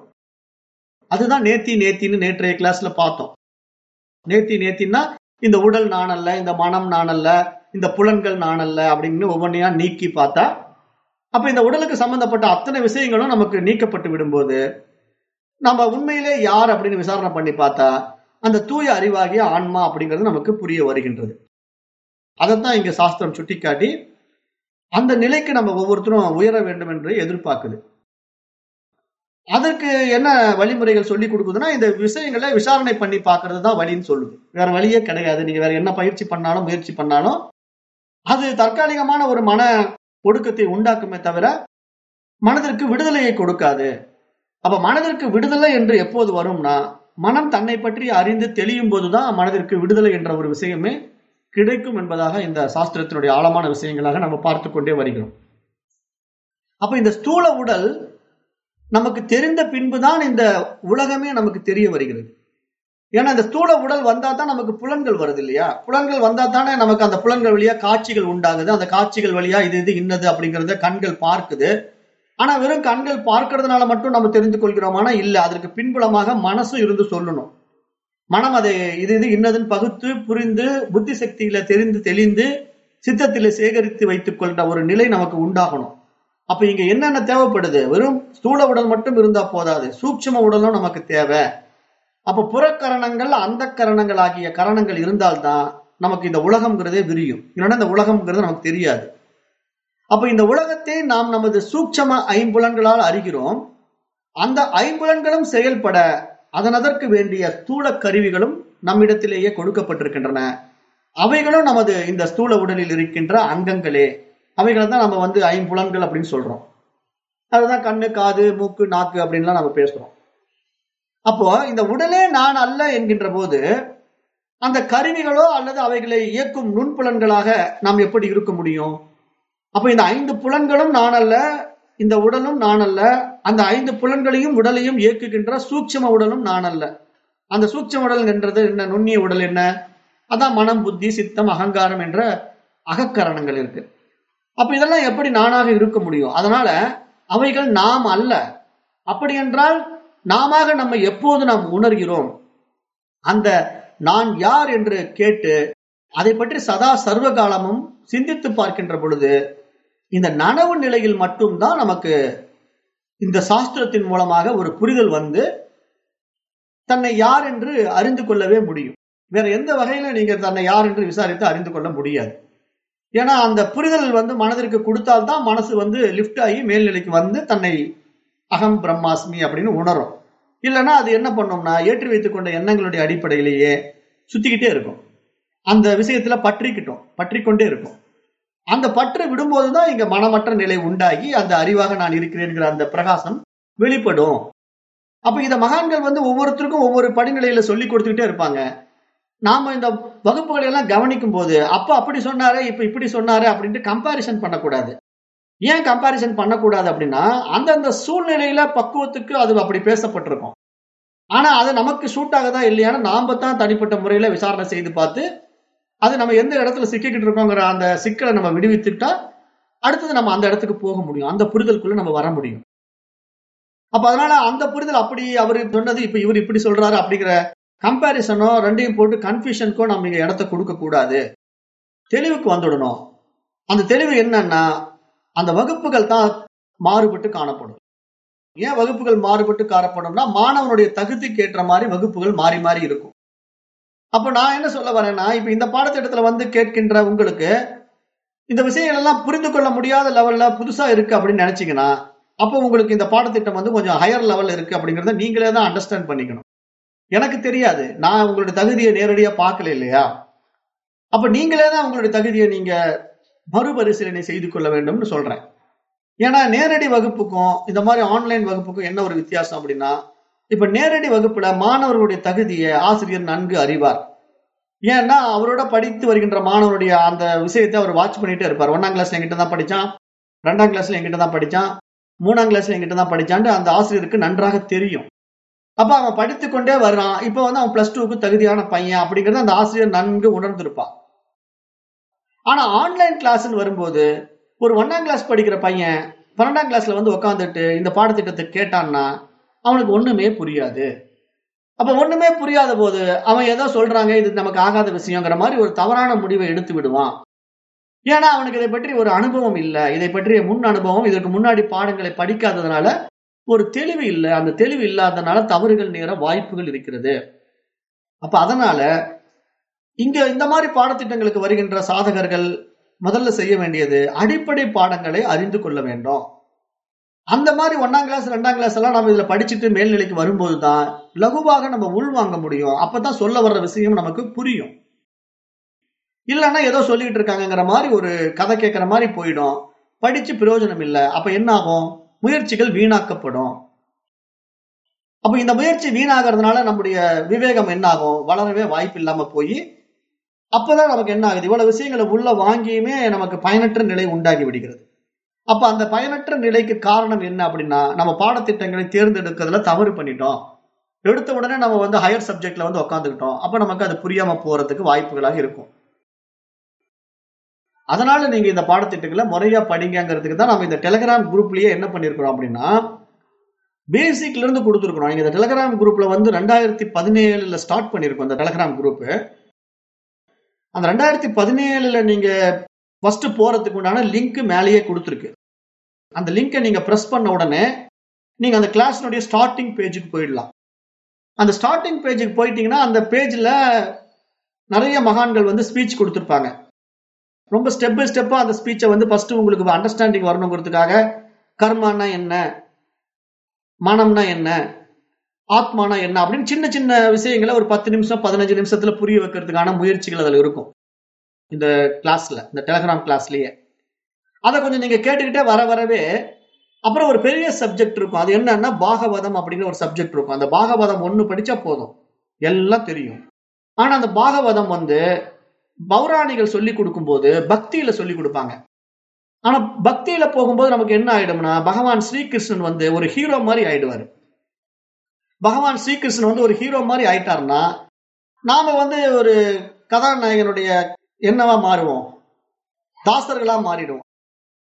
[SPEAKER 2] அதுதான் நேத்தி நேத்தின்னு நேற்றைய கிளாஸ்ல பார்த்தோம் நேத்தி நேத்தின்னா இந்த உடல் நாணல்ல இந்த மனம் நாணல்ல இந்த புலன்கள் நாணல்ல அப்படின்னு ஒவ்வொன்றையா நீக்கி பார்த்தா அப்ப இந்த உடலுக்கு சம்பந்தப்பட்ட அத்தனை விஷயங்களும் நமக்கு நீக்கப்பட்டு விடும்போது நம்ம உண்மையிலே யார் அப்படின்னு விசாரணை பண்ணி பார்த்தா அந்த தூய அறிவாகிய ஆன்மா அப்படிங்கிறது நமக்கு புரிய வருகின்றது அதைத்தான் இங்க சாஸ்திரம் சுட்டிக்காட்டி அந்த நிலைக்கு நம்ம ஒவ்வொருத்தரும் உயர வேண்டும் என்று எதிர்பார்க்குது அதற்கு என்ன வழிமுறைகள் சொல்லி கொடுக்குதுன்னா இந்த விஷயங்களை விசாரணை பண்ணி பார்க்கறது தான் வழின்னு சொல்லுது வேற வழியே கிடையாது நீங்க வேற என்ன பயிற்சி பண்ணாலும் முயற்சி பண்ணாலும் அது தற்காலிகமான ஒரு மன ஒடுக்கத்தை உண்டாக்குமே தவிர மனதிற்கு விடுதலையை கொடுக்காது அப்ப மனதிற்கு விடுதலை என்று எப்போது வரும்னா மனம் தன்னை பற்றி அறிந்து தெளியும் போதுதான் மனதிற்கு விடுதலை என்ற ஒரு விஷயமே கிடைக்கும் என்பதாக இந்த சாஸ்திரத்தினுடைய ஆழமான விஷயங்களாக நம்ம பார்த்து கொண்டே வருகிறோம் அப்ப இந்த ஸ்தூல உடல் நமக்கு தெரிந்த பின்புதான் இந்த உலகமே நமக்கு தெரிய வருகிறது ஏன்னா இந்த ஸ்தூல உடல் வந்தா தான் நமக்கு புலன்கள் வருது இல்லையா புலன்கள் வந்தா தானே நமக்கு அந்த புலன்கள் வழியா காட்சிகள் உண்டாகுது அந்த காட்சிகள் வழியா இது இது இன்னது அப்படிங்கறத கண்கள் பார்க்குது ஆனா வெறும் கண்கள் பார்க்கறதுனால மட்டும் நம்ம தெரிந்து கொள்கிறோம் ஆனா இல்ல அதற்கு பின்புலமாக மனசும் இருந்து சொல்லணும் மனம் அதை இது இது இன்னதுன்னு பகுத்து புரிந்து புத்தி சக்தியில தெரிந்து தெளிந்து சித்தத்தில சேகரித்து வைத்துக் கொண்ட ஒரு நிலை நமக்கு உண்டாகணும் அப்ப இங்க என்னென்ன தேவைப்படுது வெறும் ஸ்தூல உடல் மட்டும் இருந்தா போதாது சூட்சம உடலும் நமக்கு தேவை அப்ப புறக்கரணங்கள் அந்த கரணங்கள் ஆகிய கரணங்கள் இருந்தால்தான் நமக்கு இந்த உலகம்ங்கிறதே விரியும் இல்லைன்னா இந்த உலகம்ங்கிறது நமக்கு தெரியாது அப்ப இந்த உலகத்தை நாம் நமது சூட்சம ஐம்புலன்களால் அறிகிறோம் அந்த ஐம்புலன்களும் செயல்பட அதனதற்கு வேண்டிய ஸ்தூல கருவிகளும் நம்மிடத்திலேயே கொடுக்கப்பட்டிருக்கின்றன அவைகளும் நமது இந்த ஸ்தூல உடலில் இருக்கின்ற அங்கங்களே அவைகளை தான் நம்ம வந்து ஐம்புலன்கள் அப்படின்னு சொல்றோம் அதுதான் கண்ணு காது மூக்கு நாக்கு அப்படின்லாம் நம்ம பேசுறோம் அப்போ இந்த உடலே நான் அல்ல என்கின்ற போது அந்த கருவிகளோ அல்லது அவைகளை இயக்கும் நுண்புலன்களாக நாம் எப்படி இருக்க முடியும் அப்ப இந்த ஐந்து புலன்களும் நான் அல்ல இந்த உடலும் நான் அல்ல அந்த ஐந்து புலன்களையும் உடலையும் இயக்குகின்ற சூட்சம உடலும் நான் அல்ல அந்த சூட்சம என்றது என்ன நுண்ணிய உடல் என்ன அதான் மனம் புத்தி சித்தம் அகங்காரம் என்ற அகக்கரணங்கள் இருக்கு அப்ப இதெல்லாம் எப்படி நானாக இருக்க முடியும் அதனால அவைகள் நாம் அல்ல அப்படி என்றால் நாம நம்ம எப்போது நாம் உணர்கிறோம் அந்த நான் யார் என்று கேட்டு அதை பற்றி சதா சர்வ காலமும் சிந்தித்து பார்க்கின்ற பொழுது இந்த நனவு நிலையில் மட்டும்தான் நமக்கு இந்த சாஸ்திரத்தின் மூலமாக ஒரு புரிதல் வந்து தன்னை யார் என்று அறிந்து கொள்ளவே முடியும் வேற எந்த வகையில நீங்க தன்னை யார் என்று விசாரித்து அறிந்து கொள்ள முடியாது ஏன்னா அந்த புரிதல் வந்து மனதிற்கு கொடுத்தால்தான் மனசு வந்து லிஃப்ட் ஆகி மேல்நிலைக்கு வந்து தன்னை அகம் பிரம்மாஸ்மி அப்படின்னு உணரும் இல்லைன்னா அது என்ன பண்ணோம்னா ஏற்றி வைத்துக் கொண்ட எண்ணங்களுடைய அடிப்படையிலேயே சுத்திக்கிட்டே இருக்கும் அந்த விஷயத்துல பற்றிக்கிட்டோம் பற்றி கொண்டே இருக்கும் அந்த பற்று விடும்போது தான் இங்க மனமற்ற நிலை உண்டாகி அந்த அறிவாக நான் இருக்கிறேன்கிற அந்த பிரகாசம் வெளிப்படும் அப்ப இந்த மகான்கள் வந்து ஒவ்வொருத்தருக்கும் ஒவ்வொரு படிநிலையில சொல்லி கொடுத்துக்கிட்டே இருப்பாங்க நாம இந்த வகுப்புகளை எல்லாம் கவனிக்கும் போது அப்ப அப்படி சொன்னாரு இப்ப இப்படி சொன்னாரு அப்படின்ட்டு கம்பாரிசன் பண்ணக்கூடாது ஏன் கம்பாரிசன் பண்ணக்கூடாது அப்படின்னா அந்தந்த சூழ்நிலையில பக்குவத்துக்கு அது அப்படி பேசப்பட்டிருக்கும் ஆனா அது நமக்கு சூட்டாக தான் இல்லையான்னு நாம தான் தனிப்பட்ட முறையில விசாரணை செய்து பார்த்து அது நம்ம எந்த இடத்துல சிக்கிக்கிட்டு இருக்கோங்கிற அந்த சிக்கலை நம்ம விடுவித்துக்கிட்டா அடுத்தது நம்ம அந்த இடத்துக்கு போக முடியும் அந்த புரிதலுக்குள்ள நம்ம வர முடியும் அப்ப அதனால அந்த புரிதல் அப்படி அவரு சொன்னது இப்ப இவர் இப்படி சொல்றாரு அப்படிங்கிற கம்பாரிசனோ ரெண்டையும் போட்டு கன்ஃபியூஷனுக்கோ நம்ம இங்க இடத்த கொடுக்க கூடாது தெளிவுக்கு வந்துடணும் அந்த தெளிவு என்னன்னா அந்த வகுப்புகள் தான் மாறுபட்டு காணப்படும் ஏன் வகுப்புகள் மாறுபட்டு காணப்படும்னா மாணவனுடைய தகுதிக்கு ஏற்ற மாதிரி வகுப்புகள் மாறி மாறி இருக்கும் அப்போ நான் என்ன சொல்ல வரேன்னா இப்போ இந்த பாடத்திட்டத்தில் வந்து கேட்கின்ற உங்களுக்கு இந்த விஷயங்கள் எல்லாம் புரிந்து கொள்ள முடியாத லெவலில் புதுசாக இருக்கு அப்படின்னு நினச்சிங்கன்னா அப்போ உங்களுக்கு இந்த பாடத்திட்டம் வந்து கொஞ்சம் ஹையர் லெவலில் இருக்குது அப்படிங்கிறத நீங்களே தான் அண்டர்ஸ்டாண்ட் பண்ணிக்கணும் எனக்கு தெரியாது நான் உங்களுடைய தகுதியை நேரடியாக பார்க்கல இல்லையா அப்போ நீங்களே தான் உங்களுடைய தகுதியை நீங்கள் மறுபரிசீலனை செய்து கொள்ள வேண்டும்னு சொல்கிறேன் ஏன்னா நேரடி வகுப்புக்கும் இந்த மாதிரி ஆன்லைன் வகுப்புக்கும் என்ன ஒரு வித்தியாசம் அப்படின்னா இப்ப நேரடி வகுப்புல மாணவர்களுடைய தகுதியை ஆசிரியர் நன்கு அறிவார் ஏன்னா அவரோட படித்து வருகின்ற மாணவருடைய அந்த விஷயத்தை அவர் வாட்ச் பண்ணிட்டே இருப்பார் ஒன்னாம் கிளாஸ்ல எங்கிட்ட தான் படிச்சான் ரெண்டாம் கிளாஸ்ல எங்கிட்ட தான் படிச்சான் மூணாம் கிளாஸ்ல எங்கிட்ட தான் படிச்சான்ட்டு அந்த ஆசிரியருக்கு நன்றாக தெரியும் அப்ப அவன் படித்து கொண்டே வர்றான் இப்ப வந்து அவன் பிளஸ் டூக்கு தகுதியான பையன் அப்படிங்கறத அந்த ஆசிரியர் நன்கு உணர்ந்திருப்பான் ஆனா ஆன்லைன் கிளாஸ்ன்னு வரும்போது ஒரு ஒன்னாம் கிளாஸ் படிக்கிற பையன் பன்னெண்டாம் கிளாஸ்ல வந்து உட்காந்துட்டு இந்த பாடத்திட்டத்தை கேட்டான்னா அவனுக்கு ஒண்ணுமே புரியாது அப்ப ஒண்ணுமே புரியாத போது அவன் ஏதோ சொல்றாங்க இது நமக்கு ஆகாத விஷயங்கிற மாதிரி ஒரு தவறான முடிவை எடுத்து விடுவான் ஏன்னா அவனுக்கு இதை பற்றி ஒரு அனுபவம் இல்லை இதை பற்றிய முன் அனுபவம் இதற்கு முன்னாடி பாடங்களை படிக்காததுனால ஒரு தெளிவு இல்லை அந்த தெளிவு இல்லாததுனால தவறுகள் நேர வாய்ப்புகள் இருக்கிறது அப்ப அதனால இங்க இந்த மாதிரி பாடத்திட்டங்களுக்கு வருகின்ற சாதகர்கள் முதல்ல செய்ய வேண்டியது அடிப்படை பாடங்களை அறிந்து கொள்ள வேண்டும் அந்த மாதிரி ஒன்னாம் கிளாஸ் ரெண்டாம் கிளாஸ் எல்லாம் நம்ம இதுல படிச்சுட்டு மேல்நிலைக்கு வரும்போது தான் லகுவாக நம்ம உள்வாங்க முடியும் அப்பதான் சொல்ல வர்ற விஷயம் நமக்கு புரியும் இல்லைன்னா ஏதோ சொல்லிக்கிட்டு இருக்காங்கிற மாதிரி ஒரு கதை கேட்கிற மாதிரி போயிடும் படிச்சு பிரயோஜனம் இல்லை அப்ப என்ன ஆகும் முயற்சிகள் வீணாக்கப்படும் அப்ப இந்த முயற்சி வீணாகிறதுனால நம்முடைய விவேகம் என்ன ஆகும் வளரவே வாய்ப்பு இல்லாம போய் அப்பதான் நமக்கு என்ன ஆகுது இவ்வளவு விஷயங்களை உள்ள வாங்கியுமே நமக்கு பயனற்ற நிலை உண்டாகி விடுகிறது அப்ப அந்த பயனற்ற நிலைக்கு காரணம் என்ன அப்படின்னா நம்ம பாடத்திட்டங்களை தேர்ந்தெடுக்கிறதுல தவறு பண்ணிட்டோம் எடுத்த உடனே நம்ம வந்து ஹையர் சப்ஜெக்ட்ல வந்து உக்காந்துக்கிட்டோம் அப்ப நமக்கு அது புரியாம போறதுக்கு வாய்ப்புகளாக இருக்கும் அதனால நீங்க இந்த பாடத்திட்டங்களை முறையா படிங்கிறதுக்கு தான் நம்ம இந்த டெலிகிராம் குரூப்லயே என்ன பண்ணிருக்கிறோம் அப்படின்னா பேசிக்ல இருந்து கொடுத்துருக்கோம் நீங்க இந்த டெலகிராம் குரூப்ல வந்து ரெண்டாயிரத்தி பதினேழுல ஸ்டார்ட் பண்ணிருக்கோம் இந்த டெலகிராம் குரூப் அந்த ரெண்டாயிரத்தி பதினேழுல நீங்க ஃபர்ஸ்ட் போறதுக்கு உண்டான லிங்க் மேலேயே கொடுத்துருக்கு அந்த லிங்கை நீங்க ப்ரெஸ் பண்ண உடனே நீங்க அந்த கிளாஸினுடைய ஸ்டார்டிங் பேஜுக்கு போயிடலாம் அந்த ஸ்டார்டிங் பேஜுக்கு போயிட்டீங்கன்னா அந்த பேஜில் நிறைய மகான்கள் வந்து ஸ்பீச் கொடுத்துருப்பாங்க ரொம்ப ஸ்டெப் பை ஸ்டெப்பாக அந்த ஸ்பீச்சை வந்து ஃபஸ்ட்டு உங்களுக்கு அண்டர்ஸ்டாண்டிங் வரணுங்கிறதுக்காக கர்மானா என்ன மனம்னா என்ன ஆத்மானா என்ன அப்படின்னு சின்ன சின்ன விஷயங்களை ஒரு பத்து நிமிஷம் பதினஞ்சு நிமிஷத்துல புரிய வைக்கிறதுக்கான முயற்சிகள் அதில் இருக்கும் இந்த கிளாஸ்ல இந்த டெலகிராம் கிளாஸ்லயே அதை கொஞ்சம் நீங்க கேட்டுக்கிட்டே வர வரவே அப்புறம் ஒரு பெரிய சப்ஜெக்ட் இருக்கும் அது என்னன்னா பாகவதம் அப்படிங்கிற ஒரு சப்ஜெக்ட் இருக்கும் அந்த பாகவதம் ஒன்று படிச்சா போதும் எல்லாம் தெரியும் ஆனா அந்த பாகவதம் வந்து பௌராணிகள் சொல்லி போது பக்தியில சொல்லி கொடுப்பாங்க ஆனா பக்தியில போகும்போது நமக்கு என்ன ஆயிடும்னா பகவான் ஸ்ரீகிருஷ்ணன் வந்து ஒரு ஹீரோ மாதிரி ஆயிடுவாரு பகவான் ஸ்ரீகிருஷ்ணன் வந்து ஒரு ஹீரோ மாதிரி ஆயிட்டாருன்னா நாம வந்து ஒரு கதாநாயகனுடைய என்னவா மாறுவோம் தாசர்களா மாறிடுவோம்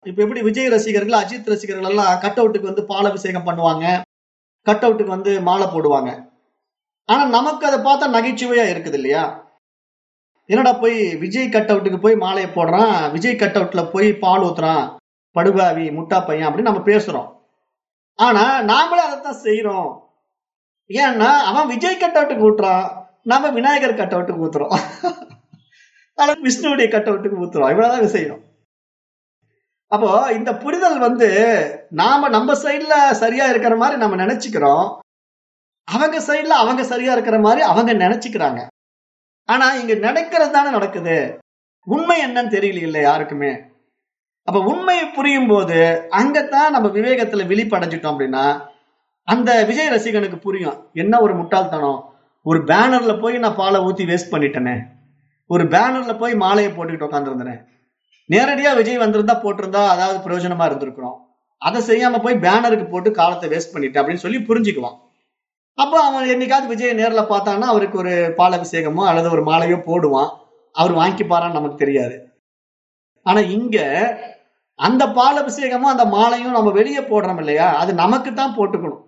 [SPEAKER 2] இப்ப எப்படி விஜய் ரசிகர்கள் அஜித் ரசிகர்கள் எல்லாம் கட் அவுட்டுக்கு வந்து பால் அபிஷேகம் பண்ணுவாங்க கட் அவுட்டுக்கு வந்து மாலை போடுவாங்க ஆனா நமக்கு அதை பார்த்தா நகைச்சுவையா இருக்குது இல்லையா என்னடா போய் விஜய் கட் அவுட்டுக்கு போய் மாலையை போடுறான் விஜய் கட் அவுட்ல போய் பால் ஊத்துறான் படுபாவி முட்டா பையன் அப்படின்னு நம்ம பேசுறோம் ஆனா நாமளே அதைத்தான் செய்யறோம் ஏன்னா அவன் விஜய் கட் அவுட்டுக்கு ஊட்டுறான் நம்ம விநாயகர் கட் அவுட்டுக்கு ஊத்துறோம் அதனால விஷ்ணுவுடைய கட்ட விட்டுக்கு ஊத்துருவோம் இவ்வளவுதான் செய்யணும் அப்போ இந்த புரிதல் வந்து நாம நம்ம சைட்ல சரியா இருக்கிற மாதிரி நம்ம நினைச்சுக்கிறோம் அவங்க சைட்ல அவங்க சரியா இருக்கிற மாதிரி அவங்க நினைச்சுக்கிறாங்க ஆனா இங்க நினைக்கிறது தானே நடக்குது உண்மை என்னன்னு இல்லை யாருக்குமே அப்ப உண்மையை புரியும் போது அங்கத்தான் நம்ம விவேகத்துல விழிப்படைஞ்சிட்டோம் அப்படின்னா அந்த விஜய் ரசிகனுக்கு புரியும் என்ன ஒரு முட்டாள்தனம் ஒரு பேனர்ல போய் நான் பாலை ஊத்தி வேஸ்ட் பண்ணிட்டேனே ஒரு பேனர்ல போய் மாலையை போட்டுக்கிட்டு உட்காந்துருந்தேன் நேரடியா விஜய் வந்திருந்தா போட்டிருந்தா அதாவது பிரயோஜனமா இருந்திருக்கிறோம் அதை செய்யாம போய் பேனருக்கு போட்டு காலத்தை வேஸ்ட் பண்ணிட்டு அப்படின்னு சொல்லி புரிஞ்சுக்குவான் அப்போ அவன் என்னைக்காவது விஜய் நேரில் பார்த்தான்னா அவருக்கு ஒரு பாலாபிஷேகமோ அல்லது ஒரு மாலையோ போடுவான் அவர் வாங்கிப்பாரான்னு நமக்கு தெரியாது ஆனா இங்க அந்த பாலாபிஷேகமும் அந்த மாலையும் நம்ம வெளியே போடுறோம் இல்லையா அது நமக்கு தான் போட்டுக்கணும்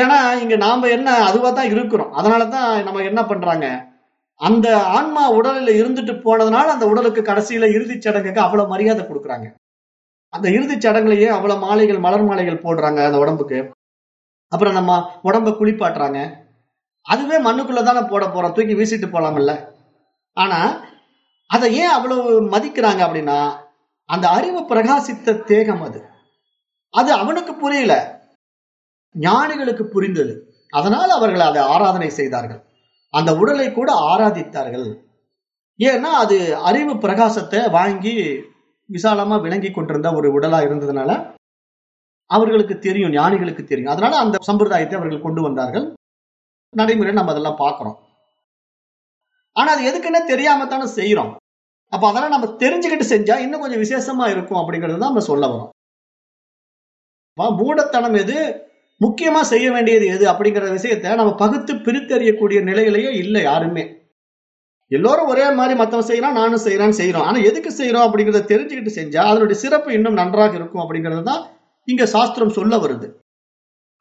[SPEAKER 2] ஏன்னா இங்க நாம என்ன அதுவா தான் இருக்கிறோம் அதனாலதான் நம்ம என்ன பண்றாங்க அந்த ஆன்மா உடலில் இருந்துட்டு போனதுனால அந்த உடலுக்கு கடைசியில இறுதிச் சடங்குக்கு அவ்வளவு மரியாதை கொடுக்குறாங்க அந்த இறுதிச் சடங்குலயே அவ்வளவு மாலைகள் மலர் மாலைகள் போடுறாங்க அந்த உடம்புக்கு அப்புறம் நம்ம உடம்ப குளிப்பாட்டுறாங்க அதுவே மண்ணுக்குள்ள தானே போட போறோம் தூக்கி வீசிட்டு போகலாமில்ல ஆனா அதை ஏன் அவ்வளவு மதிக்கிறாங்க அப்படின்னா அந்த அறிவு பிரகாசித்த தேகம் அது அது அவனுக்கு புரியல ஞானிகளுக்கு புரிந்தது அதனால் அவர்கள் அதை ஆராதனை செய்தார்கள் அந்த உடலை கூட ஆராதித்தார்கள் ஏன்னா அது அறிவு பிரகாசத்தை வாங்கி விசாலமா விளங்கி கொண்டிருந்த ஒரு உடலா இருந்ததுனால அவர்களுக்கு தெரியும் ஞானிகளுக்கு தெரியும் அதனால அந்த சம்பிரதாயத்தை அவர்கள் கொண்டு வந்தார்கள் நடைமுறை நம்ம அதெல்லாம் பார்க்கிறோம் ஆனா அது எதுக்குன்னு தெரியாம தானே செய்யறோம் அப்ப அதெல்லாம் நம்ம தெரிஞ்சுக்கிட்டு செஞ்சா இன்னும் கொஞ்சம் விசேஷமா இருக்கும் அப்படிங்கறது தான் நம்ம சொல்ல வரோம் மூடத்தனம் எது முக்கியமா செய்ய வேண்டியது எது அப்படிங்கிற விஷயத்த நம்ம பகுத்து பிரித்தறியக்கூடிய நிலையிலேயே இல்லை யாருமே எல்லோரும் ஒரே மாதிரி மற்றவன் செய்யறான் நானும் செய்யறான்னு செய்யறோம் ஆனா எதுக்கு செய்யறோம் அப்படிங்கிறத தெரிஞ்சுக்கிட்டு செஞ்சா அதனுடைய சிறப்பு இன்னும் நன்றாக இருக்கும் அப்படிங்கிறது தான் இங்க சாஸ்திரம் சொல்ல வருது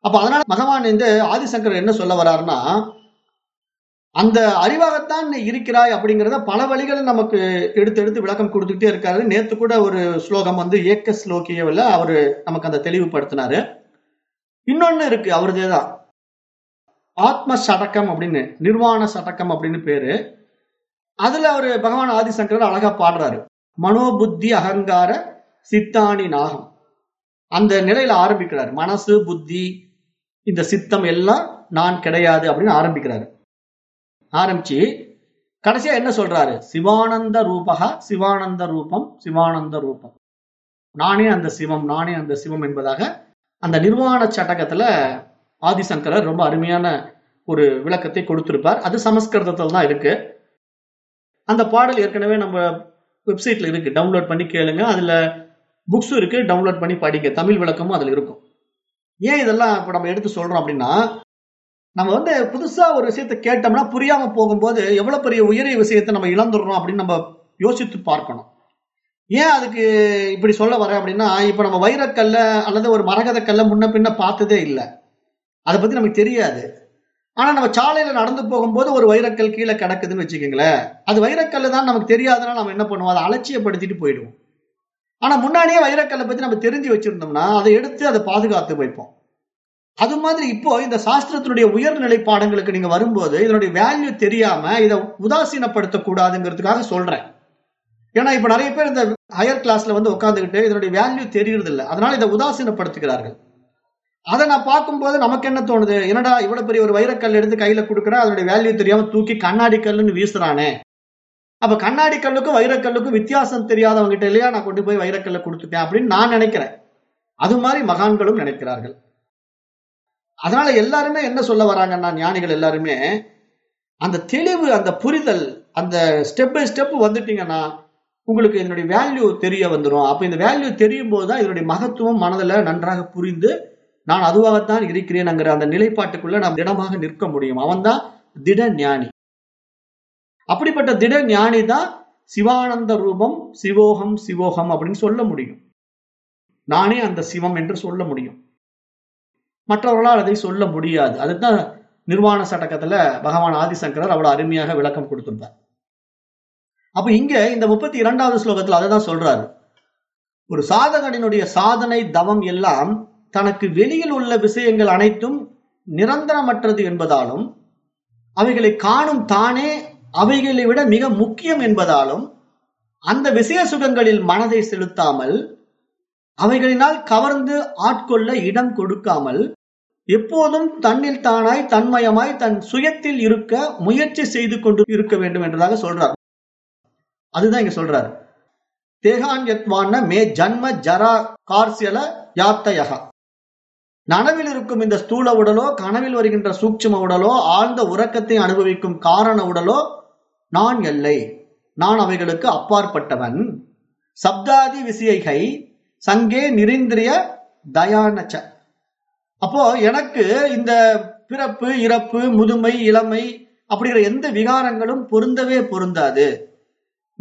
[SPEAKER 2] அப்ப அதனால பகவான் இந்த ஆதிசங்கர் என்ன சொல்ல வர்றாருன்னா அந்த அறிவாகத்தான் நீ இருக்கிறாய் அப்படிங்கிறத பல வழிகளை நமக்கு எடுத்து எடுத்து விளக்கம் கொடுத்துக்கிட்டே இருக்காரு நேத்து கூட ஒரு ஸ்லோகம் வந்து ஏக்க ஸ்லோகியவில் அவர் நமக்கு அந்த தெளிவுபடுத்தினாரு இன்னொன்னு இருக்கு அவரது ஆத்ம சடக்கம் அப்படின்னு நிர்வாண சடக்கம் அப்படின்னு பேரு அதுல அவரு பகவான் ஆதிசங்கர் அழகா பாடுறாரு மனோபுத்தி அகங்கார சித்தானி நாகம் அந்த நிலையில ஆரம்பிக்கிறாரு மனசு புத்தி இந்த சித்தம் எல்லாம் நான் கிடையாது அப்படின்னு ஆரம்பிக்கிறாரு ஆரம்பிச்சு கடைசியா என்ன சொல்றாரு சிவானந்த ரூபகா சிவானந்த ரூபம் சிவானந்த ரூபம் நானே அந்த சிவம் நானே அந்த சிவம் என்பதாக அந்த நிர்வாண சட்டகத்துல ஆதிசங்கரர் ரொம்ப அருமையான ஒரு விளக்கத்தை கொடுத்திருப்பார் அது சமஸ்கிருதத்தில் தான் இருக்கு அந்த பாடல் ஏற்கனவே நம்ம வெப்சைட்ல இருக்கு டவுன்லோட் பண்ணி கேளுங்க அதுல புக்ஸும் இருக்கு டவுன்லோட் பண்ணி படிங்க தமிழ் விளக்கமும் அதுல இருக்கும் ஏன் இதெல்லாம் இப்போ நம்ம எடுத்து சொல்றோம் அப்படின்னா நம்ம வந்து புதுசா ஒரு விஷயத்த கேட்டோம்னா புரியாம போகும்போது எவ்வளவு பெரிய உயரிய விஷயத்தை நம்ம இழந்துடுறோம் அப்படின்னு நம்ம யோசித்து பார்க்கணும் ஏன் அதுக்கு இப்படி சொல்ல வரேன் அப்படின்னா இப்ப நம்ம வைரக்கல்ல அல்லது ஒரு மரகதக்கல்ல முன்ன பின்ன பார்த்ததே இல்லை அதை பத்தி நமக்கு தெரியாது ஆனா நம்ம சாலையில நடந்து போகும்போது ஒரு வைரக்கல் கீழே கிடக்குதுன்னு வச்சுக்கோங்களேன் அது வைரக்கல் தான் நமக்கு தெரியாதுன்னா நம்ம என்ன பண்ணுவோம் அதை அலட்சியப்படுத்திட்டு போயிடுவோம் ஆனா முன்னாடியே வைரக்கல்லை பத்தி நம்ம தெரிஞ்சு வச்சிருந்தோம்னா அதை எடுத்து அதை பாதுகாத்து வைப்போம் அது மாதிரி இப்போ இந்த சாஸ்திரத்தினுடைய உயர்நிலை பாடங்களுக்கு நீங்க வரும்போது இதனுடைய வேல்யூ தெரியாம இதை உதாசீனப்படுத்த கூடாதுங்கிறதுக்காக சொல்றேன் ஏன்னா இப்ப நிறைய பேர் இந்த ஹையர் கிளாஸ்ல வந்து உட்காந்துக்கிட்டு இதனுடைய வேல்யூ தெரிகிறது இல்லை அதனால இதை உதாசீனப்படுத்துகிறார்கள் அதை நான் பார்க்கும்போது நமக்கு என்ன தோணுது என்னடா இவ்வளவு பெரிய ஒரு வைரக்கல் எடுத்து கையில கொடுக்குறேன் அதனுடைய வேல்யூ தெரியாம தூக்கி கண்ணாடி கல்லுன்னு வீசுறானே அப்ப கண்ணாடி கல்லுக்கும் வைரக்கல்லுக்கும் வித்தியாசம் தெரியாதவங்கிட்ட இல்லையா நான் கொண்டு போய் வைரக்கல்ல கொடுத்துட்டேன் அப்படின்னு நான் நினைக்கிறேன் அது மாதிரி மகான்களும் நினைக்கிறார்கள் அதனால எல்லாருமே என்ன சொல்ல வராங்கன்னா ஞானிகள் எல்லாருமே அந்த தெளிவு அந்த புரிதல் அந்த ஸ்டெப் பை ஸ்டெப் வந்துட்டீங்கன்னா உங்களுக்கு இதனுடைய வேல்யூ தெரிய வந்துடும் அப்போ இந்த வேல்யூ தெரியும் போது தான் இதனுடைய மகத்துவம் மனதில் நன்றாக புரிந்து நான் அதுவாகத்தான் இருக்கிறேன்ங்கிற அந்த நிலைப்பாட்டுக்குள்ள நாம் திடமாக நிற்க முடியும் அவன் தான் திட ஞானி அப்படிப்பட்ட திட ஞானி தான் சிவானந்த ரூபம் சிவோகம் சிவோகம் அப்படின்னு சொல்ல முடியும் நானே அந்த சிவம் என்று சொல்ல முடியும் மற்றவர்களால் அதை சொல்ல முடியாது அதுதான் நிர்வாண சடக்கத்துல பகவான் ஆதிசங்கரர் அவ்வளவு அருமையாக விளக்கம் கொடுத்திருந்தார் அப்ப இங்க இந்த முப்பத்தி இரண்டாவது ஸ்லோகத்துல அதை தான் சொல்றாரு ஒரு சாதகனினுடைய சாதனை தவம் எல்லாம் தனக்கு வெளியில் உள்ள விஷயங்கள் அனைத்தும் நிரந்தரமற்றது என்பதாலும் அவைகளை காணும் தானே அவைகளை விட மிக முக்கியம் என்பதாலும் அந்த விஷய சுகங்களில் மனதை செலுத்தாமல் அவைகளினால் கவர்ந்து ஆட்கொள்ள இடம் கொடுக்காமல் எப்போதும் தன்னில் தானாய் தன்மயமாய் தன் சுயத்தில் இருக்க முயற்சி செய்து கொண்டு இருக்க வேண்டும் என்றதாக சொல்றார் அதுதான் இங்க சொல்றாரு தேகாங்கத்வான மே ஜன்ம ஜரா கார்சியல யாத்தயகா நனவில் இருக்கும் இந்த ஸ்தூல உடலோ கனவில் வருகின்ற சூட்சம உடலோ ஆழ்ந்த உறக்கத்தை அனுபவிக்கும் காரண உடலோ நான் எல்லை நான் அவைகளுக்கு அப்பாற்பட்டவன் சப்தாதி விசையைகை சங்கே நிரிந்திரிய தயானச்ச அப்போ எனக்கு இந்த பிறப்பு இறப்பு முதுமை இளமை அப்படிங்கிற எந்த விகாரங்களும் பொருந்தவே பொருந்தாது